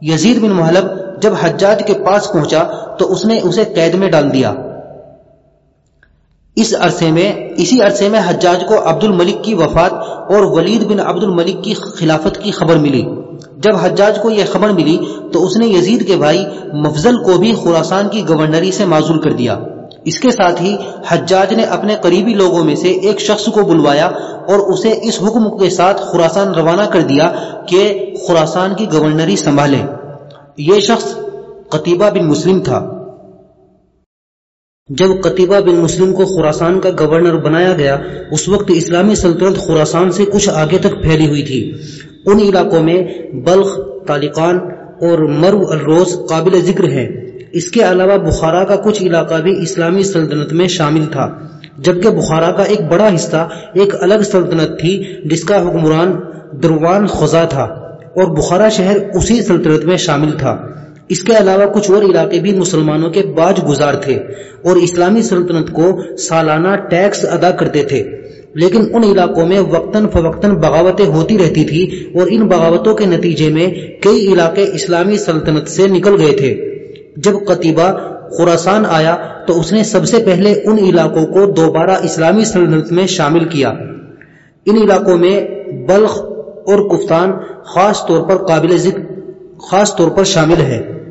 Speaker 1: یزید بن محلب جب حجاج کے پاس پہنچا تو اس نے اسے قید میں ڈال دیا۔ اس عرصے میں، اسی عرصے میں حجاج کو عبد الملک کی وفات اور ولید بن عبد الملک کی خلافت کی خبر ملی۔ جب حجاج کو یہ خبر ملی تو اس نے یزید کے بھائی مفضل کو بھی خوراسان کی گورنری سے معذول کر دیا۔ اس کے ساتھ ہی حجاج نے اپنے قریبی لوگوں میں سے ایک شخص کو بلوایا اور اسے اس حکم کے ساتھ خوراسان روانہ کر دیا کہ خوراسان کی گورنری سنبھالے۔ یہ شخص قطیبہ بن مسلم تھا۔ جب قطیبہ بن مسلم کو خوراسان کا گورنر بنایا گیا، اس وقت اسلامی سلطنت خوراسان سے کچھ آگے تک پھیلی ہوئی تھی۔ ان علاقوں میں بلخ، تالقان اور مرو الروز قابل ذکر ہیں۔ اس کے علاوہ بخارا کا کچھ علاقہ بھی اسلامی سلطنت میں شامل تھا، جبکہ بخارا کا ایک بڑا حصہ ایک الگ سلطنت تھی جس کا حکمران دروان خزا تھا اور بخارا شہر اسی سلطنت میں شامل تھا۔ اس کے علاوہ کچھ اور علاقے بھی مسلمانوں کے باج گزار تھے اور اسلامی سلطنت کو سالانہ ٹیکس ادا کرتے تھے۔ لیکن ان علاقوں میں وقتاً فوقتاً بغاوتیں ہوتی رہتی تھی اور ان بغاوتوں کے نتیجے میں کئی علاقے اسلامی سلطنت سے نکل گئے تھے۔ جب قطیبہ خوراسان آیا تو اس نے سب سے پہلے ان علاقوں کو دوبارہ اسلامی سلطنت میں شامل کیا۔ ان علاقوں میں بلخ اور کفتان خاص طور پر قابل ذکر، خاص طور پر شامل ہے۔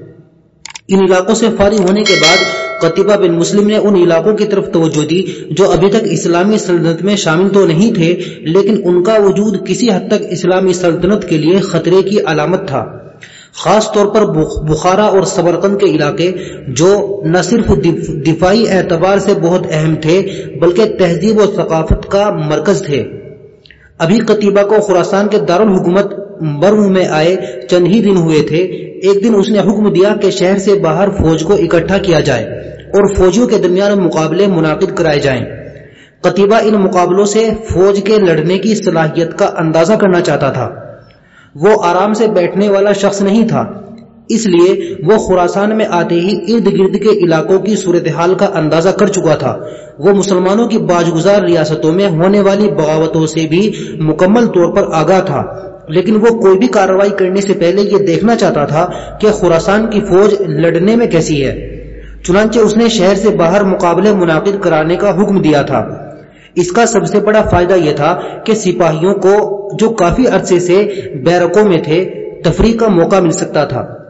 Speaker 1: ان علاقوں سے فارغ ہونے کے بعد قطبہ بن مسلم نے ان علاقوں کی طرف توجہ دی جو ابھی تک اسلامی سلطنت میں شامل تو نہیں تھے، لیکن ان کا وجود کسی حد تک اسلامی سلطنت کے لیے خطرے کی علامت تھا۔ خاص طور پر بخارا اور سبرقند کے علاقے جو نہ صرف دفاعی اعتبار سے بہت اہم تھے، بلکہ تہذیب و ثقافت کا مرکز تھے۔ ابھی قطیبہ کو خوراسان کے دارالحکومت مرو میں آئے چند ہی دن ہوئے تھے، ایک دن اس نے حکم دیا کہ شہر سے باہر فوج کو اکٹھا کیا جائے اور فوجیوں کے درمیان مقابلے منعقد کرائے جائیں۔ قطیبہ ان مقابلوں سے فوج کے لڑنے کی صلاحیت کا اندازہ کرنا چاہتا تھا۔ وہ آرام سے بیٹھنے والا شخص نہیں تھا۔ اس لیے وہ خوراسان میں آتے ہی ارد گرد کے علاقوں کی صورتحال کا اندازہ کر چکا تھا۔ وہ مسلمانوں کی باجگزار ریاستوں میں ہونے والی بغاوتوں سے بھی مکمل طور پر آگاہ تھا۔ لیکن وہ کوئی بھی کارروائی کرنے سے پہلے یہ دیکھنا چاہتا تھا کہ خوراسان کی فوج لڑنے میں کیسی ہے۔ چنانچہ اس نے شہر سے باہر مقابلے منعقد کرانے کا حکم دیا تھا۔ اس کا سب سے بڑا فائدہ یہ تھا کہ سپاہیوں کو جو کافی عرصے سے بیرکوں میں تھے، تفریح کا موقع مل سکتا تھا۔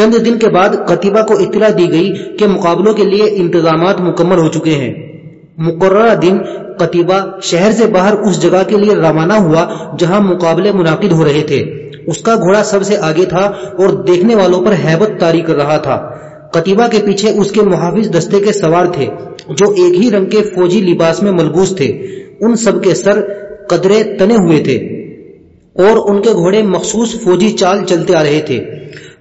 Speaker 1: چند دن کے بعد قطبہ کو اطلاع دی گئی کہ مقابلوں کے لیے انتظامات مکمل ہو چکے ہیں۔ مقررہ دن قطبہ شہر سے باہر اس جگہ کے لیے روانہ ہوا جہاں مقابلے منعقد ہو رہے تھے۔ اس کا گھوڑا سب سے آگے تھا اور دیکھنے والوں پر حیبت تاری کر رہا تھا۔ قطبہ کے پیچھے اس کے محافظ دستے کے سوار تھے جو ایک ہی رنگ کے فوجی لباس میں ملبوس تھے۔ ان سب کے سر قدرے تنے ہوئے تھے اور ان کے گھوڑے مخصوص فوجی چال چلتے آ رہے تھے۔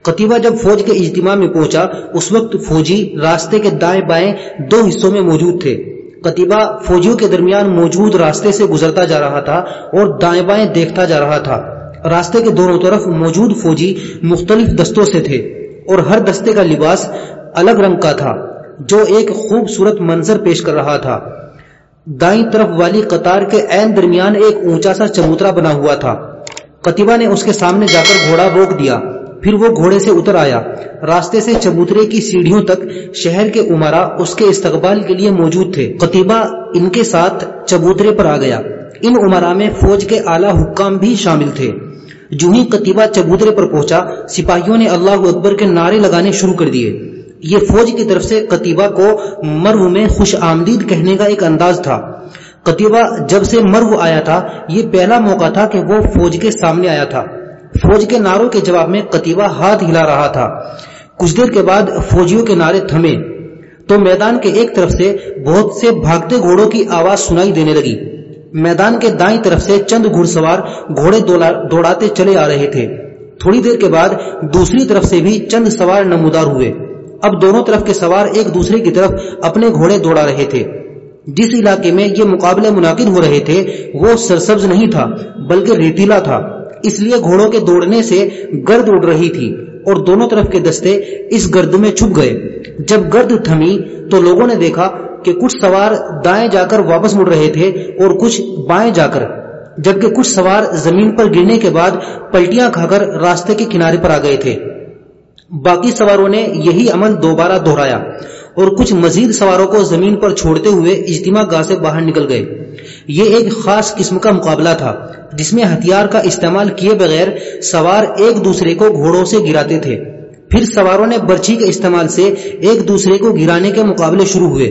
Speaker 1: قطبہ جب فوج کے اجتماع میں پہنچا، اس وقت فوجی راستے کے دائیں بائیں دو حصوں میں موجود تھے۔ قطبہ فوجیوں کے درمیان موجود راستے سے گزرتا جا رہا تھا اور دائیں بائیں دیکھتا جا رہا تھا۔ راستے کے دونوں طرف موجود فوجی مختلف دستوں سے تھے اور ہر دستے کا لباس الگ رنگ کا تھا، جو ایک خوبصورت منظر پیش کر رہا تھا۔ دائیں طرف والی قطار کے عین درمیان ایک اونچا سا چبوترا بنا ہوا تھا۔ قطبہ نے اس کے سامنے جا کر گھوڑا روک دیا۔ پھر وہ گھوڑے سے اتر آیا۔ راستے سے چبوترے کی سیڑھیوں تک شہر کے عمرا اس کے استقبال کے لیے موجود تھے۔ قطبہ ان کے ساتھ چبوترے پر آ گیا۔ ان عمرا میں فوج کے اعلیٰ حکام بھی شامل تھے۔ جو ہی قطبہ چبوترے پر پہنچا، سپاہیوں نے اللہ اکبر کے نعرے لگانے شروع کر دیے۔ یہ فوج کی طرف سے قطبہ کو مرو میں خوش آمدید کہنے کا ایک انداز تھا۔ قطبہ جب سے مرو آیا تھا، یہ پہلا موقع تھا کہ وہ فوج کے سامنے آیا تھا۔ فوج کے نعروں کے جواب میں قطبہ ہاتھ ہلا رہا تھا۔ کچھ دیر کے بعد فوجیوں کے نعرے تھمے۔ تو میدان کے ایک طرف سے بہت سے بھاگتے گھوڑوں کی آواز سنائی دینے لگی۔ میدان کے دائیں طرف سے چند گھڑ سوار گھوڑے دوڑاتے چلے آ رہے تھے۔ تھوڑی دیر کے بعد دوسری طرف سے بھی چند سوار نمودار ہوئے۔ اب دونوں طرف کے سوار ایک دوسرے کی طرف اپنے گھوڑے دوڑا رہے تھے۔ جس علاقے میں یہ مقابلے منعقد ہو رہے تھے، وہ سرسبز نہیں تھا، بلکہ ریتیلا تھا۔ اس لیے گھوڑوں کے دوڑنے سے گرد اڑ رہی تھی اور دونوں طرف کے دستے اس گرد میں چھپ گئے۔ جب گرد تھمی تو لوگوں نے دیکھا کہ کچھ سوار دائیں جا کر واپس مڑ رہے تھے اور کچھ بائیں جا کر، جبکہ کچھ سوار زمین پر گرنے کے بعد پلٹیاں کھا کر راستے کے کنارے پر آ گئے تھے۔ باقی سواروں نے یہی عمل دوبارہ دہرایا اور کچھ مزید سواروں کو زمین پر چھوڑتے ہوئے اجتماع گاہ سے باہر نکل گئے۔ یہ ایک خاص قسم کا مقابلہ تھا، جس میں ہتھیار کا استعمال کیے بغیر سوار ایک دوسرے کو گھوڑوں سے گراتے تھے۔ پھر سواروں نے برچھی کے استعمال سے ایک دوسرے کو گرانے کے مقابلے شروع ہوئے۔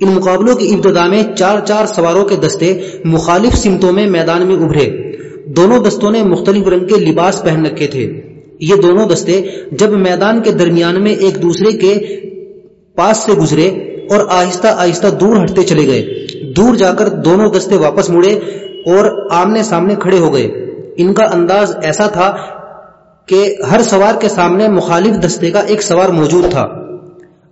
Speaker 1: ان مقابلوں کی ابتدا میں چار چار سواروں کے دستے مخالف سمتوں میں میدان میں ابھرے۔ دونوں دستوں نے مختلف رنگ کے لباس پہن رکھے تھے۔ یہ دونوں دستے جب میدان کے درمیان میں ایک دوسرے کے پاس سے گزرے اور آہستہ آہستہ دور ہٹتے چلے گئے۔ دور جا کر دونوں دستے واپس مڑے اور آمنے سامنے کھڑے ہو گئے۔ ان کا انداز ایسا تھا کہ ہر سوار کے سامنے مخالف دستے کا ایک سوار موجود تھا۔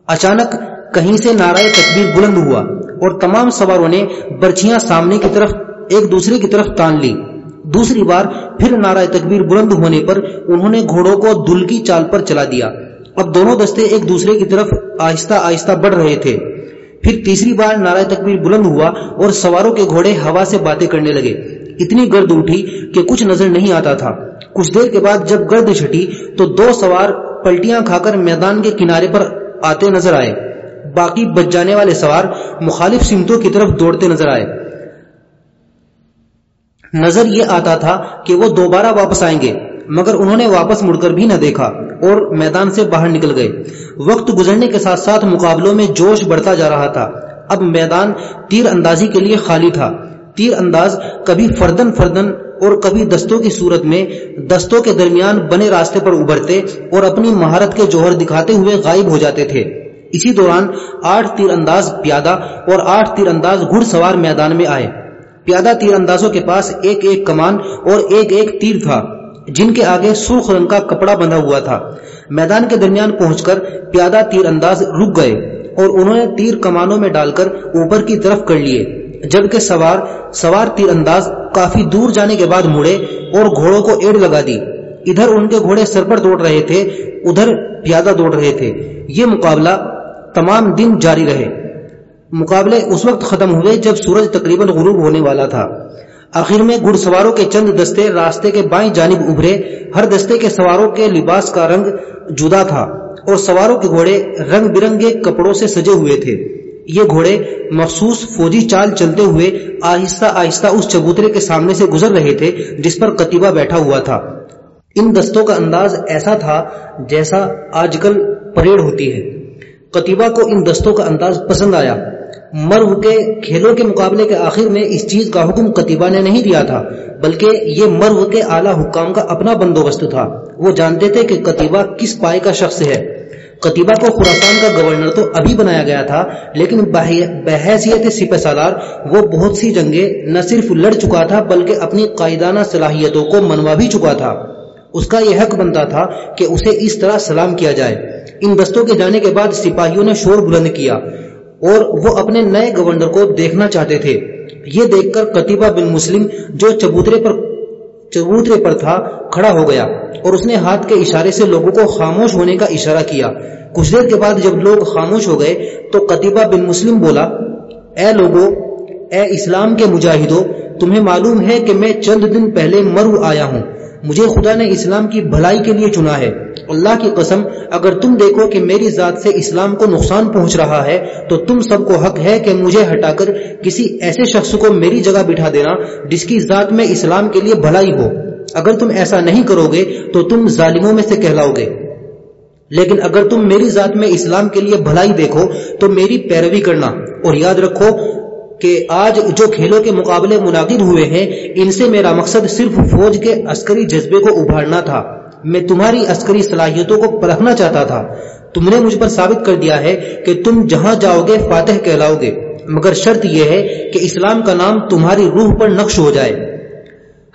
Speaker 1: اچانک کہیں سے نعرہ تکبیر بلند ہوا اور تمام سواروں نے برچیاں سامنے کی طرف ایک دوسرے کی طرف تان لی۔ دوسری بار پھر نعرہ تکبیر بلند ہونے پر انہوں نے گھوڑوں کو دل کی چال پر چلا دیا۔ اب دونوں دستے ایک دوسرے کی طرف آہستہ آہستہ بڑھ رہے تھے۔ پھر تیسری بار نعرہ تکبیر بلند ہوا اور سواروں کے گھوڑے ہوا سے باتیں کرنے لگے۔ اتنی گرد اٹھی کہ کچھ نظر نہیں آتا تھا۔ کچھ دیر کے بعد جب گرد چھٹی تو دو سوار پلٹیاں کھا کر میدان کے کنارے پر آتے نظر آئے۔ باقی بچ جانے والے سوار مخالف سمتوں کی طرف دوڑتے نظر آئے۔ نظر یہ آتا تھا کہ وہ دوبارہ واپس آئیں گے۔ مگر انہوں نے واپس مڑ کر بھی نہ دیکھا اور میدان سے باہر نکل گئے۔ وقت گزرنے کے ساتھ ساتھ مقابلوں میں جوش بڑھتا جا رہا تھا۔ اب میدان تیر اندازی کے لیے خالی تھا۔ تیر انداز کبھی فردن فردن اور کبھی دستوں کی صورت میں دستوں کے درمیان بنے راستے پر ابھرتے اور اپنی مہارت کے جوہر دکھاتے ہوئے غائب ہو جاتے تھے۔ اسی دوران آٹھ تیر انداز پیادہ اور آٹھ تیر انداز گھڑ سوار میدان میں آئے۔ پیادہ تیر اندازوں کے پاس ایک ایک کمان اور ایک ایک تیر تھا۔ جن کے آگے سرخ رنگ کا کپڑا بندھا ہوا تھا۔ میدان کے درمیان پہنچ کر پیادہ تیر انداز رک گئے اور انہوں نے تیر کمانوں میں ڈال کر اوپر کی طرف کر لیے۔ جبکہ سوار سوار تیر انداز کافی دور جانے کے بعد مڑے اور گھوڑوں کو ایڑ لگا دی۔ ادھر ان کے گھوڑے سر پر دوڑ رہے تھے، ادھر پیادہ دوڑ رہے تھے۔ یہ مقابلہ تمام دن جاری رہے۔ مقابلے اس وقت ختم ہوئے جب سورج تقریباً غروب ہونے والا تھا۔ آخر میں گھڑ سواروں کے چند دستے راستے کے بائیں جانب ابھرے، ہر دستے کے سواروں کے لباس کا رنگ جدا تھا اور سواروں کے گھوڑے رنگ برنگے کپڑوں سے سجے ہوئے تھے۔ یہ گھوڑے مخصوص فوجی چال چلتے ہوئے آہستہ آہستہ اس چبوترے کے سامنے سے گزر رہے تھے جس پر کتیبہ بیٹھا ہوا تھا۔ ان دستوں کا انداز ایسا تھا جیسا آج کل پریڈ ہوتی ہے۔ کتیبہ کو ان دستوں کا انداز پسند آیا۔ مرو کے کھیلوں کے مقابلے کے آخر میں اس چیز کا حکم کتیبہ نے نہیں دیا تھا، بلکہ یہ مرو کے اعلیٰ حکام کا اپنا بندوبست تھا۔ وہ جانتے تھے کہ کتیبہ کس پائے کا شخص ہے۔ کتیبہ کو خوراسان کا گورنر تو ابھی بنایا گیا تھا، لیکن بحیثیت سپہ سالار وہ بہت سی جنگیں نہ صرف لڑ چکا تھا، بلکہ اپنی قائدانہ صلاحیتوں کو منوا بھی چکا تھا۔ اس کا یہ حق بنتا تھا کہ اسے اس طرح سلام کیا جائے۔ ان دستوں کے جانے کے بعد سپاہیوں نے شور بلند کیا۔ اور وہ اپنے نئے گورنر کو دیکھنا چاہتے تھے۔ یہ دیکھ کر قطیبہ بن مسلم جو چبوترے پر چبوترے پر تھا، کھڑا ہو گیا اور اس نے ہاتھ کے اشارے سے لوگوں کو خاموش ہونے کا اشارہ کیا۔ کچھ دیر کے بعد جب لوگ خاموش ہو گئے تو قطیبہ بن مسلم بولا، اے لوگو، اے اسلام کے مجاہدوں تمہیں معلوم ہے کہ میں چند دن پہلے مرو آیا ہوں۔ مجھے خدا نے اسلام کی بھلائی کے لیے چنا ہے۔ اللہ کی قسم، اگر تم دیکھو کہ میری ذات سے اسلام کو نقصان پہنچ رہا ہے، تو تم سب کو حق ہے کہ مجھے ہٹا کر کسی ایسے شخص کو میری جگہ بٹھا دینا جس کی ذات میں اسلام کے لیے بھلائی ہو۔ اگر تم ایسا نہیں کرو گے، تو تم ظالموں میں سے کہلاؤ گے۔ لیکن اگر تم میری ذات میں اسلام کے لیے بھلائی دیکھو، تو میری پیروی کرنا۔ اور یاد رکھو کہ آج جو کھیلوں کے مقابلے منعقد ہوئے ہیں، ان سے میرا مقصد صرف فوج کے عسکری جذبے کو ابھارنا تھا۔ میں تمہاری عسکری صلاحیتوں کو پرکھنا چاہتا تھا۔ تم نے مجھ پر ثابت کر دیا ہے کہ تم جہاں جاؤ گے، فاتح کہلاؤ گے۔ مگر شرط یہ ہے کہ اسلام کا نام تمہاری روح پر نقش ہو جائے۔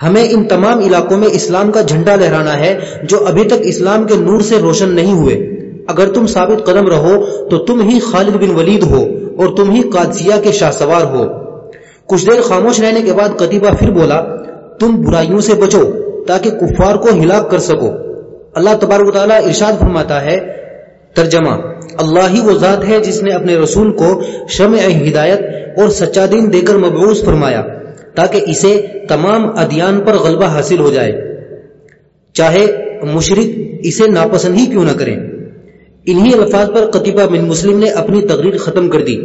Speaker 1: ہمیں ان تمام علاقوں میں اسلام کا جھنڈا لہرانا ہے جو ابھی تک اسلام کے نور سے روشن نہیں ہوئے۔ اگر تم ثابت قدم رہو تو تم ہی خالد بن ولید ہو اور تم ہی قادسیہ کے شاہ سوار ہو۔ کچھ دیر خاموش رہنے کے بعد قطیبہ پھر بولا، تم برائیوں سے بچو تاکہ کفار کو ہلاک کر سکو۔ اللہ تبارک تعالیٰ ارشاد فرماتا ہے، ترجمہ، اللہ ہی وہ ذات ہے جس نے اپنے رسول کو شمع ہدایت اور سچا دین دے کر مبعوث فرمایا، تاکہ اسے تمام ادیان پر غلبہ حاصل ہو جائے۔ چاہے مشرق اسے ناپسند ہی کیوں نہ کریں۔ انہی الفاظ پر قطبہ بن مسلم نے اپنی تقریر ختم کر دی۔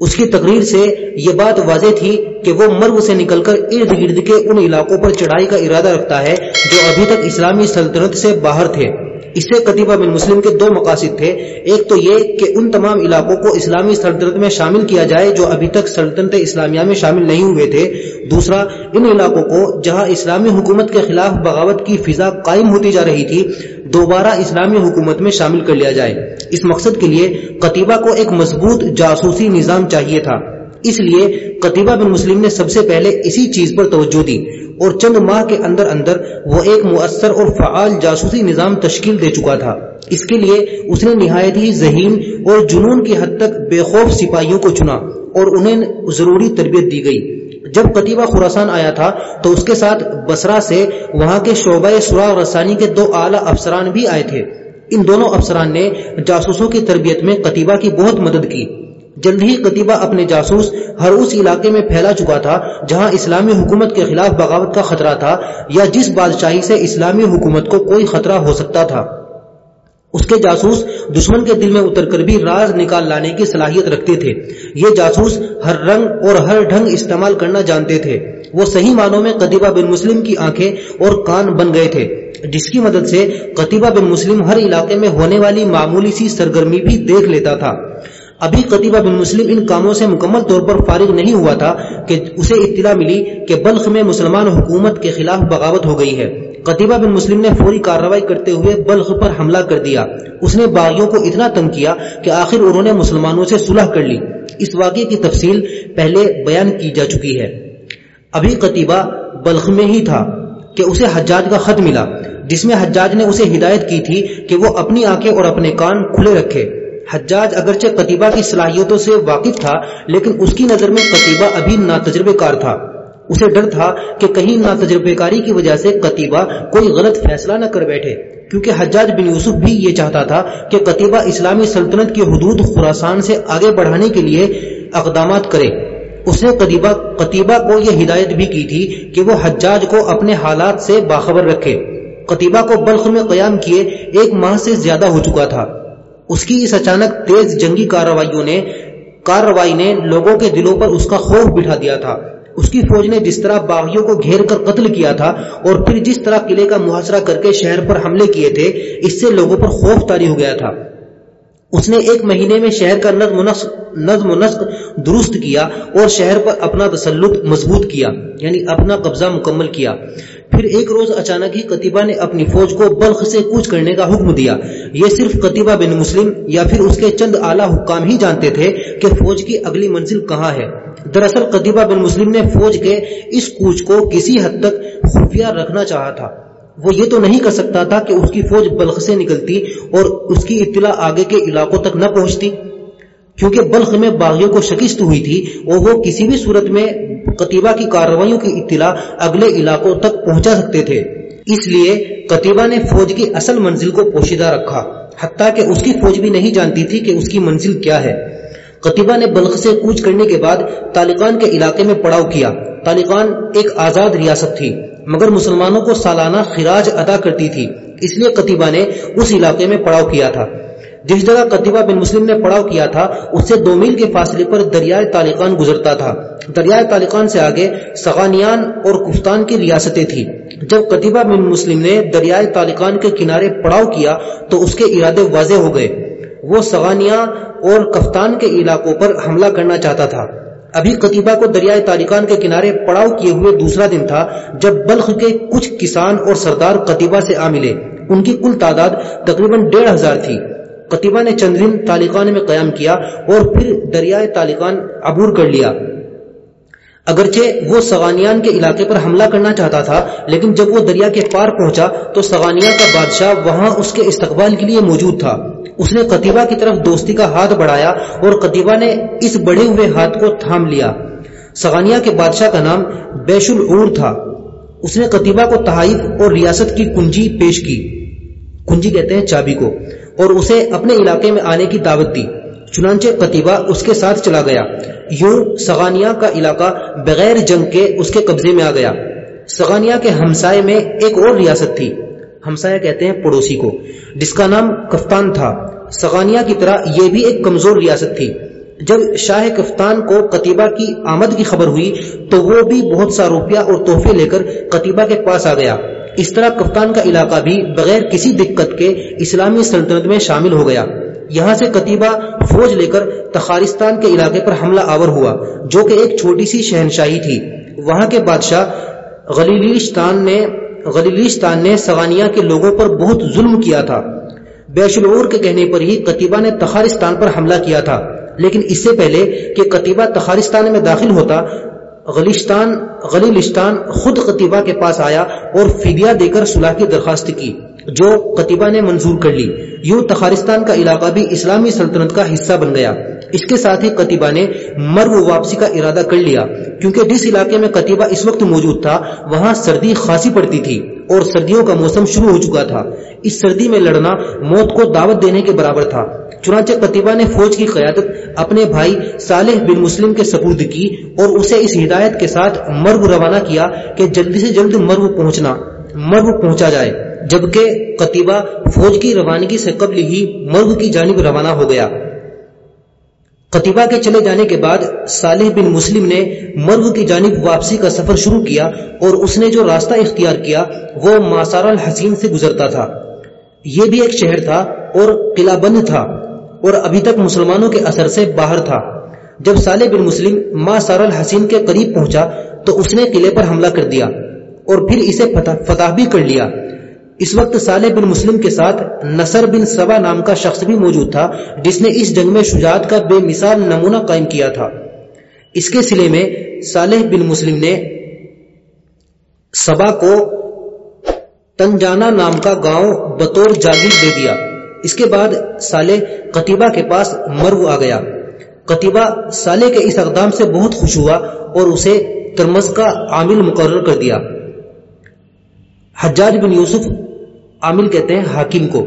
Speaker 1: اس کی تقریر سے یہ بات واضح تھی کہ وہ مرو سے نکل کر ارد گرد کے ان علاقوں پر چڑھائی کا ارادہ رکھتا ہے جو ابھی تک اسلامی سلطنت سے باہر تھے۔ اس سے قطبہ بن مسلم کے دو مقاصد تھے۔ ایک تو یہ کہ ان تمام علاقوں کو اسلامی سلطنت میں شامل کیا جائے جو ابھی تک سلطنت اسلامیہ میں شامل نہیں ہوئے تھے۔ دوسرا، ان علاقوں کو جہاں اسلامی حکومت کے خلاف بغاوت کی فضا قائم ہوتی جا رہی تھی دوبارہ اسلامی حکومت میں شامل کر لیا جائے۔ اس مقصد کے لیے قطبہ کو ایک مضبوط جاسوسی نظام چاہیے تھا۔ اس لیے قطبہ بن مسلم نے سب سے پہلے اسی چیز پر توجہ دی اور چند ماہ کے اندر اندر وہ ایک مؤثر اور فعال جاسوسی نظام تشکیل دے چکا تھا۔ اس کے لیے اس نے نہایت ہی ذہین اور جنون کی حد تک بے خوف سپاہیوں کو چنا اور انہیں ضروری تربیت دی گئی۔ جب قطبہ خوراسان آیا تھا تو اس کے ساتھ بسرا سے وہاں کے شعبہ سراغ رسانی کے دو اعلی افسران بھی آئے تھے۔ ان دونوں افسران نے جاسوسوں کی تربیت میں قطیبہ کی بہت مدد کی۔ جلد ہی قطیبہ اپنے جاسوس ہر اس علاقے میں پھیلا چکا تھا جہاں اسلامی حکومت کے خلاف بغاوت کا خطرہ تھا یا جس بادشاہی سے اسلامی حکومت کو کوئی خطرہ ہو سکتا تھا۔ اس کے جاسوس دشمن کے دل میں اتر کر بھی راز نکال لانے کی صلاحیت رکھتے تھے۔ یہ جاسوس ہر رنگ اور ہر ڈھنگ استعمال کرنا جانتے تھے۔ وہ صحیح معنوں میں قطیبہ بن مسلم کی آنکھیں اور کان بن گئے تھے، جس کی مدد سے قطیبہ بن مسلم ہر علاقے میں ہونے والی معمولی سی سرگرمی بھی دیکھ لیتا تھا۔ ابھی قطیبہ بن مسلم ان کاموں سے مکمل طور پر فارغ نہیں ہوا تھا کہ اسے اطلاع ملی کہ بلخ میں مسلمان حکومت کے خلاف بغاوت ہو گئی ہے۔ قطیبہ بن مسلم نے فوری کارروائی کرتے ہوئے بلخ پر حملہ کر دیا۔ اس نے باغیوں کو اتنا تنگ کیا کہ آخر انہوں نے مسلمانوں سے صلح کر لی۔ اس واقعے کی تفصیل پہلے بیان کی جا چکی ہے۔ ابھی قطیبہ بلخ میں ہی تھا کہ اسے حجاج کا خط ملا، جس میں حجاج نے اسے ہدایت کی تھی کہ وہ اپنی آنکھیں اور اپنے کان کھلے رکھے۔ حجاج اگرچہ قطیبہ کی صلاحیتوں سے واقف تھا، لیکن اس کی نظر میں قطیبہ ابھی ناتجربے کار تھا۔ اسے ڈر تھا کہ کہیں ناتجربے کاری کی وجہ سے قطیبہ کوئی غلط فیصلہ نہ کر بیٹھے، کیونکہ حجاج بن یوسف بھی یہ چاہتا تھا کہ قطیبہ اسلامی سلطنت کی حدود خوراسان سے آگے بڑھانے کے لیے اقدامات کرے۔ اس نے قطیبہ قطیبہ کو یہ ہدایت بھی کی تھی کہ وہ حجاج کو اپنے حالات سے باخبر رکھے۔ قطیبہ کو بلخ میں قیام کیے ایک ماہ سے زیادہ ہو چکا تھا۔ اس کی اس اچانک تیز جنگی کارروائیوں نے کارروائی نے لوگوں کے دلوں پر اس کا خوف بٹھا دیا تھا۔ اس کی فوج نے جس طرح باغیوں کو گھیر کر قتل کیا تھا اور پھر جس طرح قلعے کا محاصرہ کر کے شہر پر حملے کیے تھے، اس سے لوگوں پر خوف تاری ہو گیا تھا۔ اس نے ایک مہینے میں شہر کا نظم و نسق، نظم و نسق درست کیا اور شہر پر اپنا تسلط مضبوط کیا یعنی اپنا قبضہ مکمل کیا۔ پھر ایک روز اچانک ہی قطیبہ نے اپنی فوج کو بلخ سے کوچ کرنے کا حکم دیا۔ یہ صرف قطیبہ بن مسلم یا پھر اس کے چند اعلیٰ حکام ہی جانتے تھے کہ فوج کی اگلی منزل کہاں ہے۔ دراصل قطیبہ بن مسلم نے فوج کے اس کوچ کو کسی حد تک خفیہ رکھنا چاہا تھا۔ وہ یہ تو نہیں کر سکتا تھا کہ اس کی فوج بلخ سے نکلتی اور اس کی اطلاع آگے کے علاقوں تک نہ پہنچتی۔ کیونکہ بلخ میں باغیوں کو شکست ہوئی تھی اور وہ کسی بھی صورت میں قطیبہ کی کارروائیوں کی اطلاع اگلے علاقوں تک پہنچا سکتے تھے۔ اس لیے قطیبہ نے فوج کی اصل منزل کو پوشیدہ رکھا، حتیٰ کہ اس کی فوج بھی نہیں جانتی تھی کہ اس کی منزل کیا ہے۔ قطیبہ نے بلخ سے کوچ کرنے کے بعد تالقان کے علاقے میں پڑاؤ کیا۔ تالقان ایک آزاد ریاست تھی، مگر مسلمانوں کو سالانہ خراج ادا کرتی تھی، اس لیے قطیبہ نے اس علاقے میں پڑاؤ کیا تھا۔ جس جگہ قطبہ بن مسلم نے پڑاؤ کیا تھا، اس سے دو میل کے فاصلے پر دریائے تالقان گزرتا تھا۔ دریائے تالقان سے آگے سغانیان اور کفتان کی ریاستیں تھی جب قطبہ بن مسلم نے دریائے تالقان کے کنارے پڑاؤ کیا، تو اس کے ارادے واضح ہو گئے۔ وہ سغانیاں اور کفتان کے علاقوں پر حملہ کرنا چاہتا تھا۔ ابھی قطبہ کو دریائے تالقان کے کنارے پڑاؤ کیے ہوئے دوسرا دن تھا، جب بلخ کے کچھ کسان اور سردار قطبہ سے آ ملے۔ ان کی کل تعداد تقریباً ڈیڑھ ہزار تھی۔ قطبہ نے چند دن تالقان میں قیام کیا اور پھر دریائے تالقان عبور کر لیا۔ اگرچہ وہ سغانیان کے علاقے پر حملہ کرنا چاہتا تھا، لیکن جب وہ دریا کے پار پہنچا تو سغانیہ کا بادشاہ وہاں اس کے استقبال کے لیے موجود تھا۔ اس نے قطبہ کی طرف دوستی کا ہاتھ بڑھایا اور قطبہ نے اس بڑے ہوئے ہاتھ کو تھام لیا۔ سغانیہ کے بادشاہ کا نام بیش العور تھا۔ اس نے قطبہ کو تحائف اور ریاست کی کنجی پیش کی۔ کنجی کہتے ہیں چابی کو۔ اور اسے اپنے علاقے میں آنے کی دعوت دی۔ چنانچہ قطبہ اس کے ساتھ چلا گیا۔ یوں سغانیہ کا علاقہ بغیر جنگ کے اس کے قبضے میں آ گیا۔ سغانیہ کے ہمسائے میں ایک اور ریاست تھی۔ ہمسایہ کہتے ہیں پڑوسی کو۔ جس کا نام کفتان تھا۔ سغانیہ کی طرح یہ بھی ایک کمزور ریاست تھی۔ جب شاہ کفتان کو قطبہ کی آمد کی خبر ہوئی تو وہ بھی بہت سا روپیہ اور تحفے لے کر قطبہ کے پاس آ گیا۔ اس طرح کفتان کا علاقہ بھی بغیر کسی دقت کے اسلامی سلطنت میں شامل ہو گیا۔ یہاں سے قطبہ فوج لے کر تخارستان کے علاقے پر حملہ آور ہوا، جو کہ ایک چھوٹی سی شہنشاہی تھی۔ وہاں کے بادشاہ غلیلیشتان نے غلیلیشتان نے سوانیہ کے لوگوں پر بہت ظلم کیا تھا۔ بیشلور کے کہنے پر ہی قطبہ نے تخارستان پر حملہ کیا تھا۔ لیکن اس سے پہلے کہ قطبہ تخارستان میں داخل ہوتا غلیشتان غلیلستان خود قطبہ کے پاس آیا اور فدیہ دے کر صلح کی درخواست کی، جو قطبہ نے منظور کر لی۔ یوں تخارستان کا علاقہ بھی اسلامی سلطنت کا حصہ بن گیا۔ اس کے ساتھ ہی قطبہ نے مرو واپسی کا ارادہ کر لیا، کیونکہ جس علاقے میں قطبہ اس وقت موجود تھا، وہاں سردی خاصی پڑتی تھی اور سردیوں کا موسم شروع ہو چکا تھا۔ اس سردی میں لڑنا موت کو دعوت دینے کے برابر تھا۔ چنانچہ قطبہ نے فوج کی قیادت اپنے بھائی صالح بن مسلم کے سپرد کی اور اسے اس ہدایت کے ساتھ مرو روانہ کیا کہ جلدی سے جلد مرو پہنچنا، مرو پہنچا جائے، جبکہ قطبہ فوج کی روانگی سے قبل ہی مرو کی جانب روانہ ہو گیا۔ قطبہ کے چلے جانے کے بعد صالح بن مسلم نے مرو کی جانب واپسی کا سفر شروع کیا اور اس نے جو راستہ اختیار کیا وہ ماسار الحسین سے گزرتا تھا۔ یہ بھی ایک شہر تھا اور قلعہ بند تھا۔ اور ابھی تک مسلمانوں کے اثر سے باہر تھا۔ جب صالح بن مسلم ماسار الحسین کے قریب پہنچا تو اس نے قلعے پر حملہ کر دیا اور پھر اسے فتح بھی کر لیا۔ اس وقت صالح بن مسلم کے ساتھ نصر بن سبا نام کا شخص بھی موجود تھا جس نے اس جنگ میں شجاعت کا بے مثال نمونہ قائم کیا تھا۔ اس کے سلے میں صالح بن مسلم نے سبا کو تنجانا نام کا گاؤں بطور جاگیر دے دیا۔ اس کے بعد صالح قطبہ کے پاس مرو آ گیا۔ قطبہ صالح کے اس اقدام سے بہت خوش ہوا اور اسے ترمز کا عامل مقرر کر دیا۔ حجاج بن یوسف عامل کہتے ہیں حاکم کو۔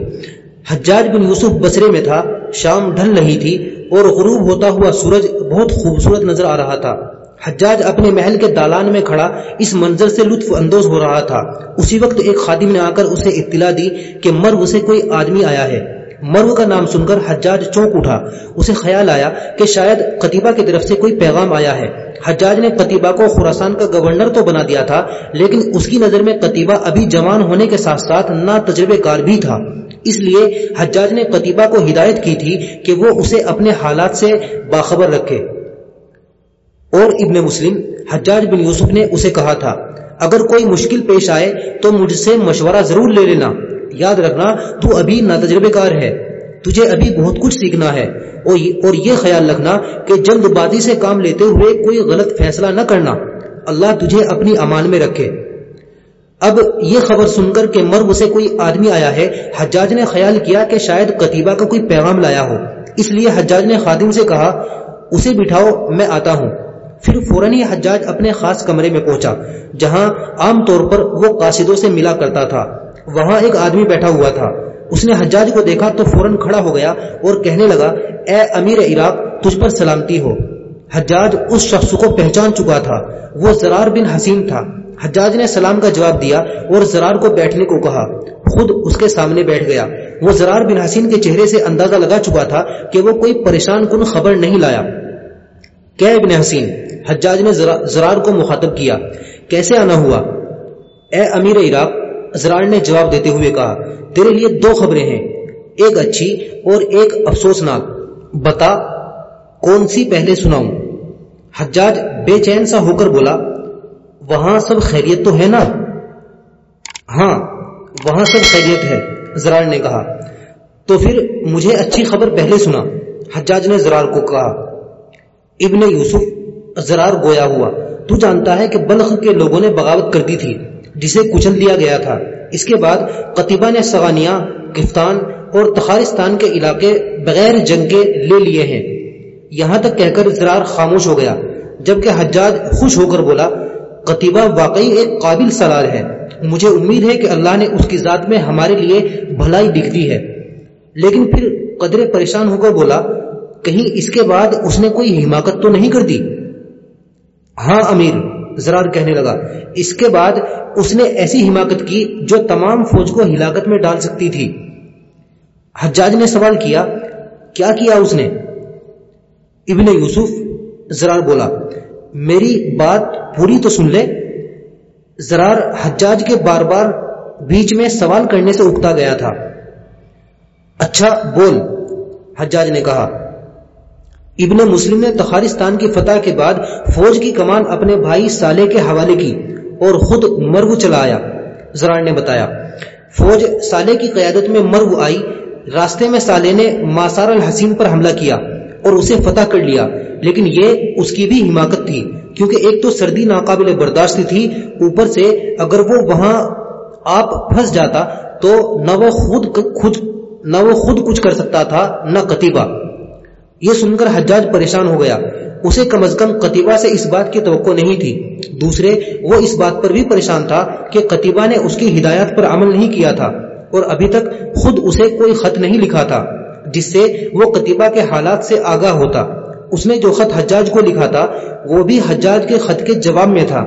Speaker 1: حجاج بن یوسف بسرے میں تھا، شام ڈھل رہی تھی اور غروب ہوتا ہوا سورج بہت خوبصورت نظر آ رہا تھا۔ حجاج اپنے محل کے دالان میں کھڑا اس منظر سے لطف اندوز ہو رہا تھا۔ اسی وقت ایک خادم نے آ کر اسے اطلاع دی کہ مرو سے کوئی آدمی آیا ہے۔ مرو کا نام سن کر حجاج چونک اٹھا۔ اسے خیال آیا کہ شاید قطبہ کی طرف سے کوئی پیغام آیا ہے۔ حجاج نے قطبہ کو خوراسان کا گورنر تو بنا دیا تھا، لیکن اس کی نظر میں قطبہ ابھی جوان ہونے کے ساتھ ساتھ نا تجربے کار بھی تھا۔ اس لیے حجاج نے قطبہ کو ہدایت کی تھی کہ وہ اسے اپنے حالات سے باخبر رکھے۔ اور ابن مسلم، حجاج بن یوسف نے اسے کہا تھا، اگر کوئی مشکل پیش آئے تو مجھ سے مشورہ ضرور لے لینا۔ یاد رکھنا، تو ابھی نا تجربے کار ہے، تجھے ابھی بہت کچھ سیکھنا ہے۔ اور یہ خیال رکھنا کہ جلد بازی سے کام لیتے ہوئے کوئی غلط فیصلہ نہ کرنا۔ اللہ تجھے اپنی امان میں رکھے۔ اب یہ خبر سن کر کہ مرگ سے کوئی آدمی آیا ہے، حجاج نے خیال کیا کہ شاید قطیبہ کا کوئی پیغام لایا ہو۔ اس لیے حجاج نے خادم سے کہا، اسے بٹھاؤ، میں آتا ہوں۔ پھر فوراً ہی حجاج اپنے خاص کمرے میں پہنچا، جہاں عام طور پر وہ قاصدوں سے ملا کرتا تھا۔ وہاں ایک آدمی بیٹھا ہوا تھا۔ اس نے حجاج کو دیکھا تو فوراً کھڑا ہو گیا اور کہنے لگا، اے امیر عراق، تجھ پر سلامتی ہو۔ حجاج اس شخص کو پہچان چکا تھا۔ وہ زرار بن حسین تھا۔ حجاج نے سلام کا جواب دیا اور زرار کو بیٹھنے کو کہا۔ خود اس کے سامنے بیٹھ گیا۔ وہ زرار بن حسین کے چہرے سے اندازہ لگا چکا تھا کہ وہ کوئی پریشان کن خبر نہیں لایا۔ کیا ابن حسین؟ حجاج نے زرار کو مخاطب کیا۔ کیسے آنا ہوا؟ اے امیر عراق، زرار نے جواب دیتے ہوئے کہا، تیرے لیے دو خبریں ہیں، ایک اچھی اور ایک افسوسناک۔ بتا، کون سی پہلے سناؤں؟ حجاج بے چین سا ہو کر بولا، وہاں سب خیریت تو ہے نا؟ ہاں وہاں سب خیریت ہے، زرار نے کہا۔ تو پھر مجھے اچھی خبر پہلے سنا۔ حجاج نے زرار کو کہا ابن یوسف زرار گویا ہوا، تو جانتا ہے کہ بلخ کے لوگوں نے بغاوت کر دی تھی، جسے کچل دیا گیا تھا۔ اس کے بعد قطبہ نے سوانیہ گفتان اور تخارستان کے علاقے بغیر جنگ کے لے لیے ہیں۔ یہاں تک کہہ کر زرار خاموش ہو گیا، جبکہ حجاج خوش ہو کر بولا قطبہ واقعی ایک قابل سلال ہے۔ مجھے امید ہے کہ اللہ نے اس کی ذات میں ہمارے لیے بھلائی لکھ دی ہے۔ لیکن پھر قدرے پریشان ہو کر بولا کہیں اس کے بعد اس نے کوئی حماقت تو نہیں کر دی؟ ہاں امیر، زرار کہنے لگا، اس کے بعد اس نے ایسی حماقت کی جو تمام فوج کو ہلاکت میں ڈال سکتی تھی۔ حجاج نے سوال کیا کیا کیا اس نے؟ ابن یوسف، زرار بولا، میری بات پوری تو سن لے۔ زرار حجاج کے بار بار بیچ میں سوال کرنے سے اکتا گیا تھا۔ اچھا بول، حجاج نے کہا ابن مسلم نے تخارستان کی فتح کے بعد فوج کی کمان اپنے بھائی سالے کے حوالے کی اور خود مرو چلا آیا زرار نے بتایا، فوج سالے کی قیادت میں مرو آئی، راستے میں سالے نے ماسار الحسین پر حملہ کیا اور اسے فتح کر لیا، لیکن یہ اس کی بھی حماقت تھی، کیونکہ ایک تو سردی ناقابل برداشت تھی، اوپر سے اگر وہ وہاں آپ پھنس جاتا تو نہ وہ خود خود نہ وہ خود کچھ کر سکتا تھا، نہ قطبہ یہ سن کر حجاج پریشان ہو گیا۔ اسے کم از کم قطیبہ سے اس بات کی توقع نہیں تھی۔ دوسرے، وہ اس بات پر بھی پریشان تھا کہ قطیبہ نے اس کی ہدایات پر عمل نہیں کیا تھا اور ابھی تک خود اسے کوئی خط نہیں لکھا تھا، جس سے وہ قطیبہ کے حالات سے آگاہ ہوتا۔ اس نے جو خط حجاج کو لکھا تھا، وہ بھی حجاج کے خط کے جواب میں تھا۔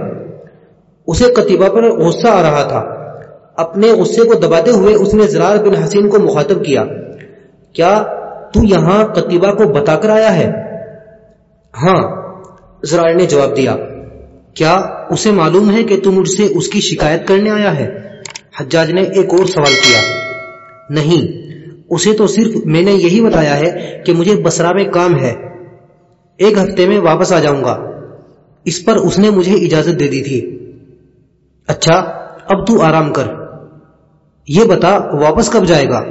Speaker 1: اسے قطیبہ پر غصہ آ رہا تھا۔ اپنے غصے کو دباتے ہوئے اس نے زرار بن حسین کو مخاطب کیا۔ کیا تو یہاں قطیبہ کو بتا کر آیا ہے؟ ہاں زرار نے جواب دیا۔ کیا اسے معلوم ہے کہ تم مجھ سے اس کی شکایت کرنے آیا ہے؟ حجاج نے ایک اور سوال کیا۔ نہیں، اسے تو صرف میں نے یہی بتایا ہے کہ مجھے بسرا میں کام ہے۔ ایک ہفتے میں واپس آ جاؤں گا۔ اس پر اس نے مجھے اجازت دے دی تھی۔ اچھا اب تو آرام کر۔ یہ بتا، واپس کب جائے گا؟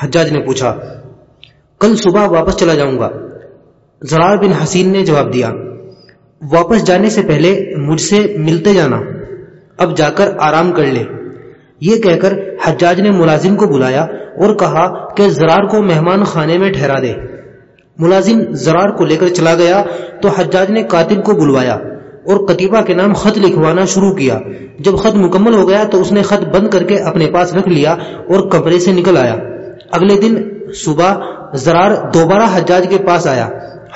Speaker 1: حجاج نے پوچھا۔ کل صبح واپس چلا جاؤں گا۔ زرار بن حسین نے جواب دیا، واپس جانے سے پہلے مجھ سے ملتے جانا، اب جا کر آرام کر لے۔ یہ کہہ کر حجاج نے ملازم کو بلایا اور کہا کہ زرار کو مہمان خانے میں ٹھہرا دے۔ ملازم زرار کو لے کر چلا گیا تو حجاج نے کاتب کو بلوایا اور قطیبہ کے نام خط لکھوانا شروع کیا۔ جب خط مکمل ہو گیا تو اس نے خط بند کر کے اپنے پاس رکھ لیا اور کمرے سے نکل آیا۔ اگلے دن صبح زرار دوبارہ حجاج کے پاس آیا۔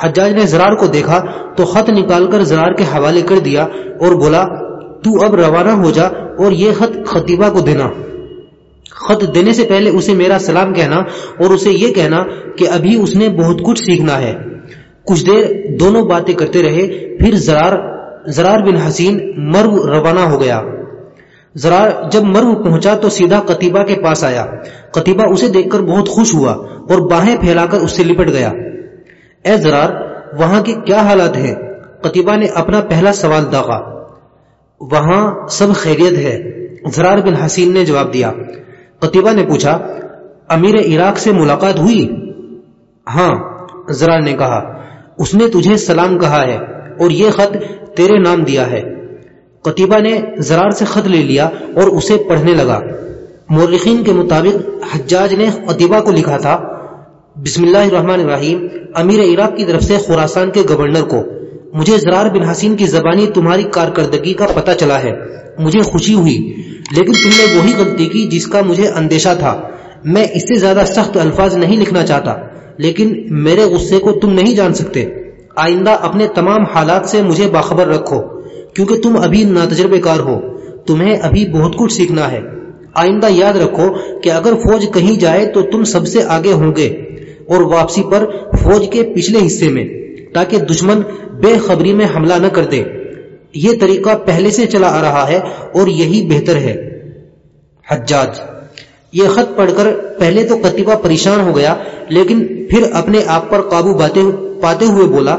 Speaker 1: حجاج نے زرار کو دیکھا تو خط نکال کر زرار کے حوالے کر دیا اور بولا، تو اب روانہ ہو جا اور یہ خط خطیبہ کو دینا۔ خط دینے سے پہلے اسے میرا سلام کہنا اور اسے یہ کہنا کہ ابھی اس نے بہت کچھ سیکھنا ہے۔ کچھ دیر دونوں باتیں کرتے رہے، پھر زرار زرار بن حسین مرو روانہ ہو گیا۔ زرار جب مرو پہنچا تو سیدھا قطیبہ کے پاس آیا۔ قطیبہ اسے دیکھ کر بہت خوش ہوا اور باہیں پھیلا کر اس سے لپٹ گیا۔ اے زرار وہاں کی کیا حالات ہے قطیبہ نے اپنا پہلا سوال داغا۔ وہاں سب خیریت ہے۔ زرار بن حسین نے جواب دیا۔ قطیبہ نے پوچھا، امیر عراق سے ملاقات ہوئی؟ ہاں زرار نے کہا، اس نے تجھے سلام کہا ہے اور یہ خط تیرے نام دیا ہے۔ قطیبہ نے زرار سے خط لے لیا اور اسے پڑھنے لگا۔ مورخین کے مطابق حجاج نے قطیبہ کو لکھا تھا، بسم اللہ الرحمن الرحیم، امیر عراق کی طرف سے خوراسان کے گورنر کو، مجھے زرار بن حسین کی زبانی تمہاری کارکردگی کا پتہ چلا ہے، مجھے خوشی ہوئی، لیکن تم نے وہی غلطی کی جس کا مجھے اندیشہ تھا۔ میں اس سے زیادہ سخت الفاظ نہیں لکھنا چاہتا، لیکن میرے غصے کو تم نہیں جان سکتے۔ آئندہ اپنے تمام حالات سے مجھے باخبر رکھو۔ کیونکہ تم ابھی ناتجربے کار ہو۔ تمہیں ابھی بہت کچھ سیکھنا ہے۔ آئندہ یاد رکھو کہ اگر فوج کہیں جائے تو تم سب سے آگے ہوں گے اور واپسی پر فوج کے پچھلے حصے میں، تاکہ دشمن بے خبری میں حملہ نہ کر دے۔ یہ طریقہ پہلے سے چلا آ رہا ہے اور یہی بہتر ہے۔ حجاج، یہ خط پڑھ کر پہلے تو قطبہ پریشان ہو گیا، لیکن پھر اپنے آپ پر قابو پاتے ہوئے بولا،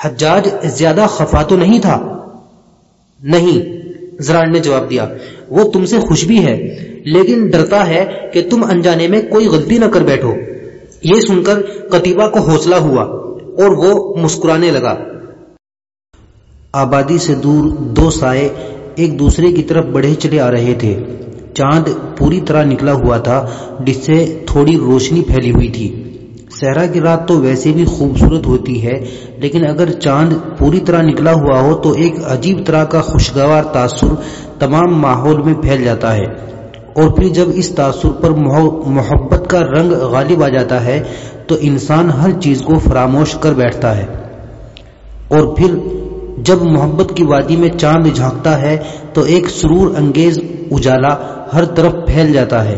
Speaker 1: حجاج، زیادہ خفا تو نہیں تھا؟ نہیں۔ زران نے جواب دیا۔ وہ تم سے خوش بھی ہے، لیکن ڈرتا ہے کہ تم انجانے میں کوئی غلطی نہ کر بیٹھو۔ یہ سن کر قطیبہ کو حوصلہ ہوا اور وہ مسکرانے لگا۔ آبادی سے دور دو سائے ایک دوسرے کی طرف بڑھے چلے آ رہے تھے۔ چاند پوری طرح نکلا ہوا تھا، جس سے تھوڑی روشنی پھیلی ہوئی تھی۔ صحرا کی رات تو ویسے بھی خوبصورت ہوتی ہے، لیکن اگر چاند پوری طرح نکلا ہوا ہو تو ایک عجیب طرح کا خوشگوار تاثر تمام ماحول میں پھیل جاتا ہے۔ اور پھر جب اس تاثر پر محبت کا رنگ غالب آ جاتا ہے، تو انسان ہر چیز کو فراموش کر بیٹھتا ہے۔ اور پھر جب محبت کی وادی میں چاند جھانکتا ہے، تو ایک سرور انگیز اجالا ہر طرف پھیل جاتا ہے۔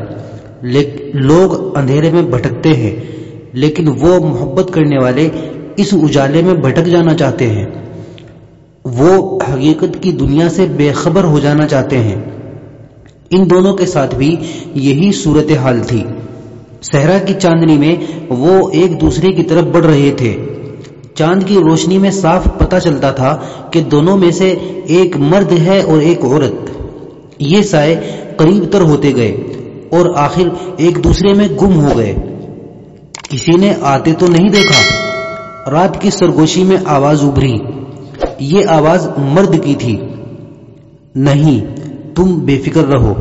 Speaker 1: لوگ اندھیرے میں بھٹکتے ہیں۔ لیکن وہ محبت کرنے والے اس اجالے میں بھٹک جانا چاہتے ہیں۔ وہ حقیقت کی دنیا سے بے خبر ہو جانا چاہتے ہیں۔ ان دونوں کے ساتھ بھی یہی صورت حال تھی۔ صحرا کی چاندنی میں وہ ایک دوسرے کی طرف بڑھ رہے تھے۔ چاند کی روشنی میں صاف پتا چلتا تھا کہ دونوں میں سے ایک مرد ہے اور ایک عورت۔ یہ سائے قریب تر ہوتے گئے اور آخر ایک دوسرے میں گم ہو گئے۔ کسی نے آتے تو نہیں دیکھا؟ رات کی سرگوشی میں آواز ابری یہ آواز مرد کی تھی۔ نہیں، تم بے فکر رہو۔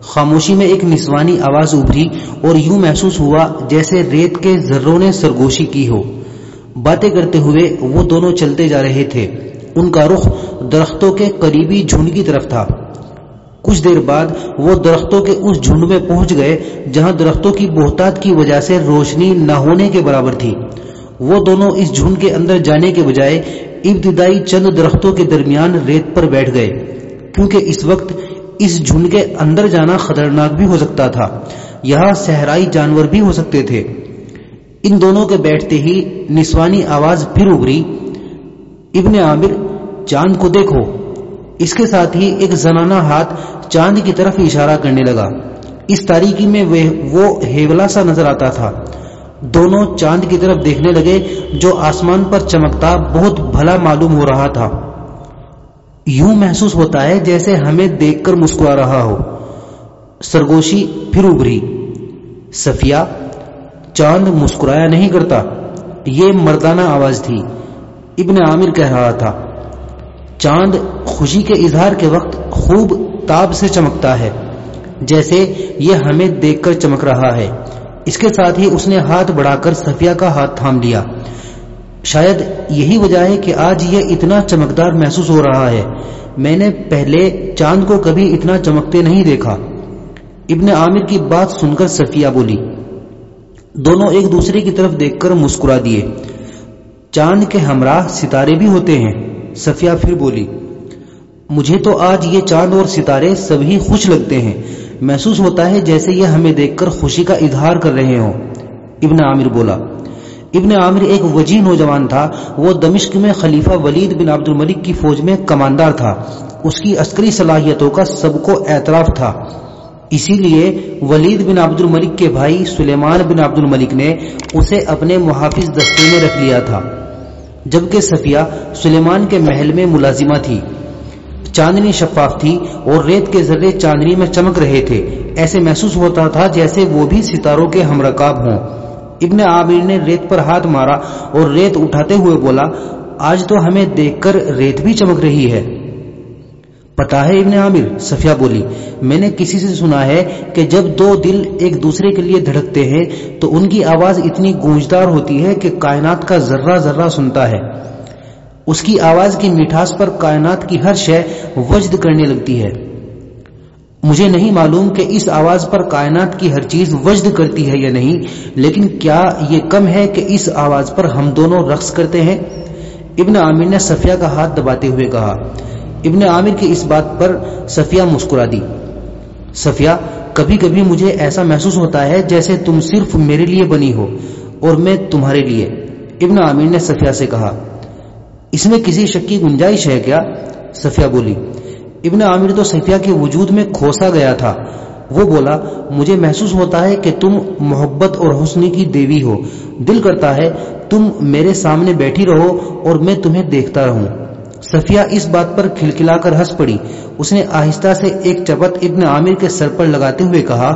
Speaker 1: خاموشی میں ایک نسوانی آواز ابری اور یوں محسوس ہوا جیسے ریت کے ذروں نے سرگوشی کی ہو۔ باتیں کرتے ہوئے وہ دونوں چلتے جا رہے تھے۔ ان کا رخ درختوں کے قریبی جھنڈ کی طرف تھا۔ کچھ دیر بعد وہ درختوں کے اس جھنڈ میں پہنچ گئے جہاں درختوں کی بہتات کی وجہ سے روشنی نہ ہونے کے برابر تھی۔ وہ دونوں اس جھنڈ کے اندر جانے کے بجائے ابتدائی چند درختوں کے درمیان ریت پر بیٹھ گئے، کیونکہ اس وقت اس جھنڈ کے اندر جانا خطرناک بھی ہو سکتا تھا، یہاں صحرائی جانور بھی ہو سکتے تھے۔ ان دونوں کے بیٹھتے ہی نسوانی آواز پھر ابری ابن عامر، چاند کو دیکھو۔ اس کے ساتھ ہی ایک زنانہ ہاتھ چاند کی طرف اشارہ کرنے لگا۔ اس تاریکی میں وہ ہیولا سا نظر آتا تھا۔ دونوں چاند کی طرف دیکھنے لگے جو آسمان پر چمکتا بہت بھلا معلوم ہو رہا تھا۔ یوں محسوس ہوتا ہے جیسے ہمیں دیکھ کر مسکرا رہا ہو۔ سرگوشی پھر ابری سفیا چاند مسکرایا نہیں کرتا۔ یہ مردانہ آواز تھی۔ ابن عامر کہہ رہا تھا۔ چاند خوشی کے اظہار کے وقت خوب تاب سے چمکتا ہے، جیسے یہ ہمیں دیکھ کر چمک رہا ہے۔ اس کے ساتھ ہی اس نے ہاتھ بڑھا کر سفیا کا ہاتھ تھام لیا۔ شاید یہی وجہ ہے کہ آج یہ اتنا چمکدار محسوس ہو رہا ہے۔ میں نے پہلے چاند کو کبھی اتنا چمکتے نہیں دیکھا۔ ابن عامر کی بات سن کر صفیہ بولی، دونوں ایک دوسرے کی طرف دیکھ کر مسکرا دیے۔ چاند کے ہمراہ ستارے بھی ہوتے ہیں، صفیہ پھر بولی مجھے تو آج یہ چاند اور ستارے سبھی خوش لگتے ہیں۔ محسوس ہوتا ہے جیسے یہ ہمیں دیکھ کر خوشی کا اظہار کر رہے ہوں۔ ابن عامر بولا، ابن عامر ایک وجی نوجوان تھا۔ وہ دمشق میں خلیفہ ولید بن عبد الملک کی فوج میں کماندار تھا۔ اس کی عسکری صلاحیتوں کا سب کو اعتراف تھا۔ اسی لیے ولید بن عبد الملک کے بھائی سلیمان بن عبد الملک نے اسے اپنے محافظ دستے میں رکھ لیا تھا۔ جبکہ صفیہ سلیمان کے محل میں ملازمہ تھی۔ چاندنی شفاف تھی اور ریت کے ذرے چاندنی میں چمک رہے تھے۔ ایسے محسوس ہوتا تھا جیسے وہ بھی ستاروں کے ہمرکاب ہوں۔ ابن عامر نے ریت پر ہاتھ مارا اور ریت اٹھاتے ہوئے بولا، آج تو ہمیں دیکھ کر ریت بھی چمک رہی ہے۔ پتا ہے ابن عامر؟ صفیہ بولی، میں نے کسی سے سنا ہے کہ جب دو دل ایک دوسرے کے لیے دھڑکتے ہیں تو ان کی آواز اتنی گونجدار ہوتی ہے کہ کائنات کا ذرہ ذرہ سنتا ہے۔ اس کی آواز کی مٹھاس پر کائنات کی ہر شے وجد کرنے لگتی ہے۔ مجھے نہیں معلوم کہ اس آواز پر کائنات کی ہر چیز وجد کرتی ہے یا نہیں، لیکن کیا یہ کم ہے کہ اس آواز پر ہم دونوں رقص کرتے ہیں؟ ابن عامر نے صفیہ کا ہاتھ دباتے ہوئے کہا۔ ابن عامر کی اس بات پر صفیہ مسکرا دی۔ صفیہ کبھی کبھی مجھے ایسا محسوس ہوتا ہے جیسے تم صرف میرے لیے بنی ہو اور میں تمہارے لیے۔ ابن عامر نے صفیہ سے کہا۔ اس میں کسی شک کی گنجائش ہے کیا؟ صفیہ بولی، ابن عامر تو صفیہ کے وجود میں کھوسا گیا تھا۔ وہ بولا، مجھے محسوس ہوتا ہے کہ تم محبت اور حسن کی دیوی ہو۔ دل کرتا ہے، تم میرے سامنے بیٹھی رہو اور میں تمہیں دیکھتا رہوں۔ صفیہ اس بات پر کھلکھلا کر ہنس پڑی۔ اس نے آہستہ سے ایک چپت ابن عامر کے سر پر لگاتے ہوئے کہا،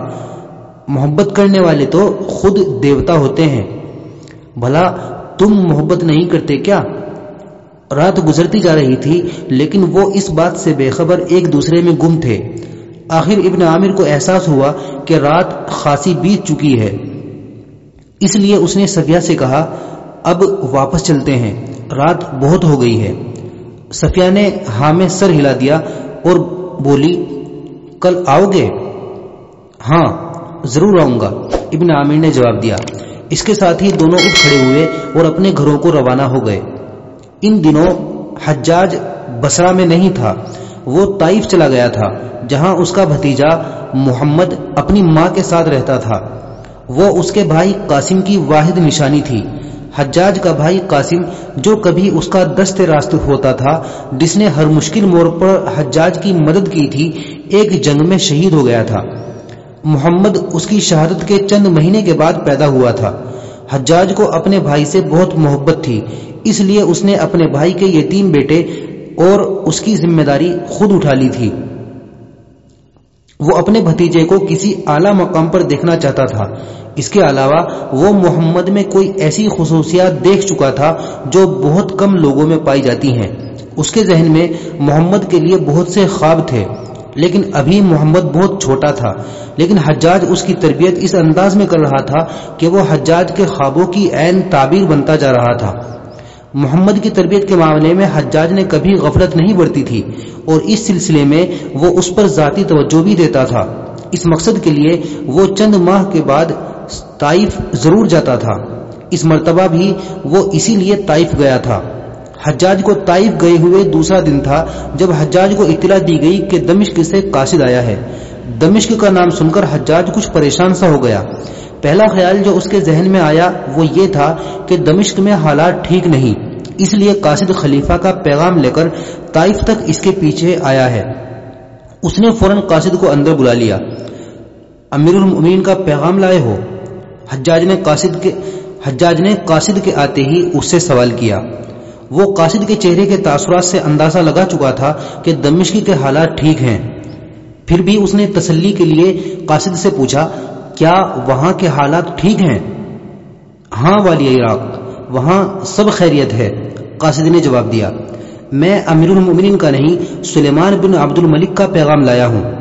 Speaker 1: محبت کرنے والے تو خود دیوتا ہوتے ہیں۔ بھلا، تم محبت نہیں کرتے کیا؟ رات گزرتی جا رہی تھی، لیکن وہ اس بات سے بے خبر ایک دوسرے میں گم تھے۔ آخر ابن عامر کو احساس ہوا کہ رات خاصی بیت چکی ہے۔ اس لیے اس نے صفیہ سے کہا، اب واپس چلتے ہیں۔ رات بہت ہو گئی ہے۔ صفیہ نے ہاں میں سر ہلا دیا اور بولی، کل آؤ گے؟ ہاں ضرور آؤں گا۔ ابن عامر نے جواب دیا۔ اس کے ساتھ ہی دونوں اٹھ کھڑے ہوئے اور اپنے گھروں کو روانہ ہو گئے۔ ان دنوں حجاج بسرا میں نہیں تھا۔ وہ طائف چلا گیا تھا، جہاں اس کا بھتیجا محمد اپنی ماں کے ساتھ رہتا تھا۔ وہ اس کے بھائی قاسم کی واحد نشانی تھی۔ حجاج کا بھائی قاسم، جو کبھی اس کا دست راست ہوتا تھا، جس نے ہر مشکل موڑ پر حجاج کی مدد کی تھی، ایک جنگ میں شہید ہو گیا تھا۔ محمد اس کی شہادت کے چند مہینے کے بعد پیدا ہوا تھا۔ حجاج کو اپنے بھائی سے بہت محبت تھی۔ اس لیے اس نے اپنے بھائی کے یتیم بیٹے اور اس کی ذمہ داری خود اٹھا لی تھی۔ وہ اپنے بھتیجے کو کسی اعلی مقام پر دیکھنا چاہتا تھا۔ اس کے علاوہ وہ محمد میں کوئی ایسی خصوصیات دیکھ چکا تھا جو بہت کم لوگوں میں پائی جاتی ہیں۔ اس کے ذہن میں محمد کے لیے بہت سے خواب تھے، لیکن ابھی محمد بہت چھوٹا تھا۔ لیکن حجاج اس کی تربیت اس انداز میں کر رہا تھا کہ وہ حجاج کے خوابوں کی عین تعبیر بنتا جا رہا تھا۔ محمد کی تربیت کے معاملے میں حجاج نے کبھی غفلت نہیں برتی تھی اور اس سلسلے میں وہ اس پر ذاتی توجہ بھی دیتا تھا۔ اس مقصد کے لیے وہ چند ماہ کے بعد طائف ضرور جاتا تھا۔ اس مرتبہ بھی وہ اسی لیے طائف گیا تھا۔ حجاج کو طائف گئے ہوئے دوسرا دن تھا جب حجاج کو اطلاع دی گئی کہ دمشق سے قاصد آیا ہے۔ دمشق کا نام سن کر حجاج کچھ پریشان سا ہو گیا۔ پہلا خیال جو اس کے ذہن میں آیا وہ یہ تھا کہ دمشق میں حالات ٹھیک نہیں۔ اس لیے قاصد خلیفہ کا پیغام لے کر طائف تک اس کے پیچھے آیا ہے۔ اس نے فوراً قاصد کو اندر بلا لیا۔ امیر المؤمنین کا پیغام لائے ہو۔ حجاج نے قاصد کے حجاج نے قاصد کے آتے ہی اس سے سوال کیا۔ وہ قاصد کے چہرے کے تاثرات سے اندازہ لگا چکا تھا کہ دمشقی کے حالات ٹھیک ہیں۔ پھر بھی اس نے تسلی کے لیے قاصد سے پوچھا، کیا وہاں کے حالات ٹھیک ہیں؟ ہاں والی عراق۔ وہاں سب خیریت ہے۔ قاصد نے جواب دیا، میں امیر المومنین کا نہیں، سلیمان بن عبد الملک کا پیغام لایا ہوں۔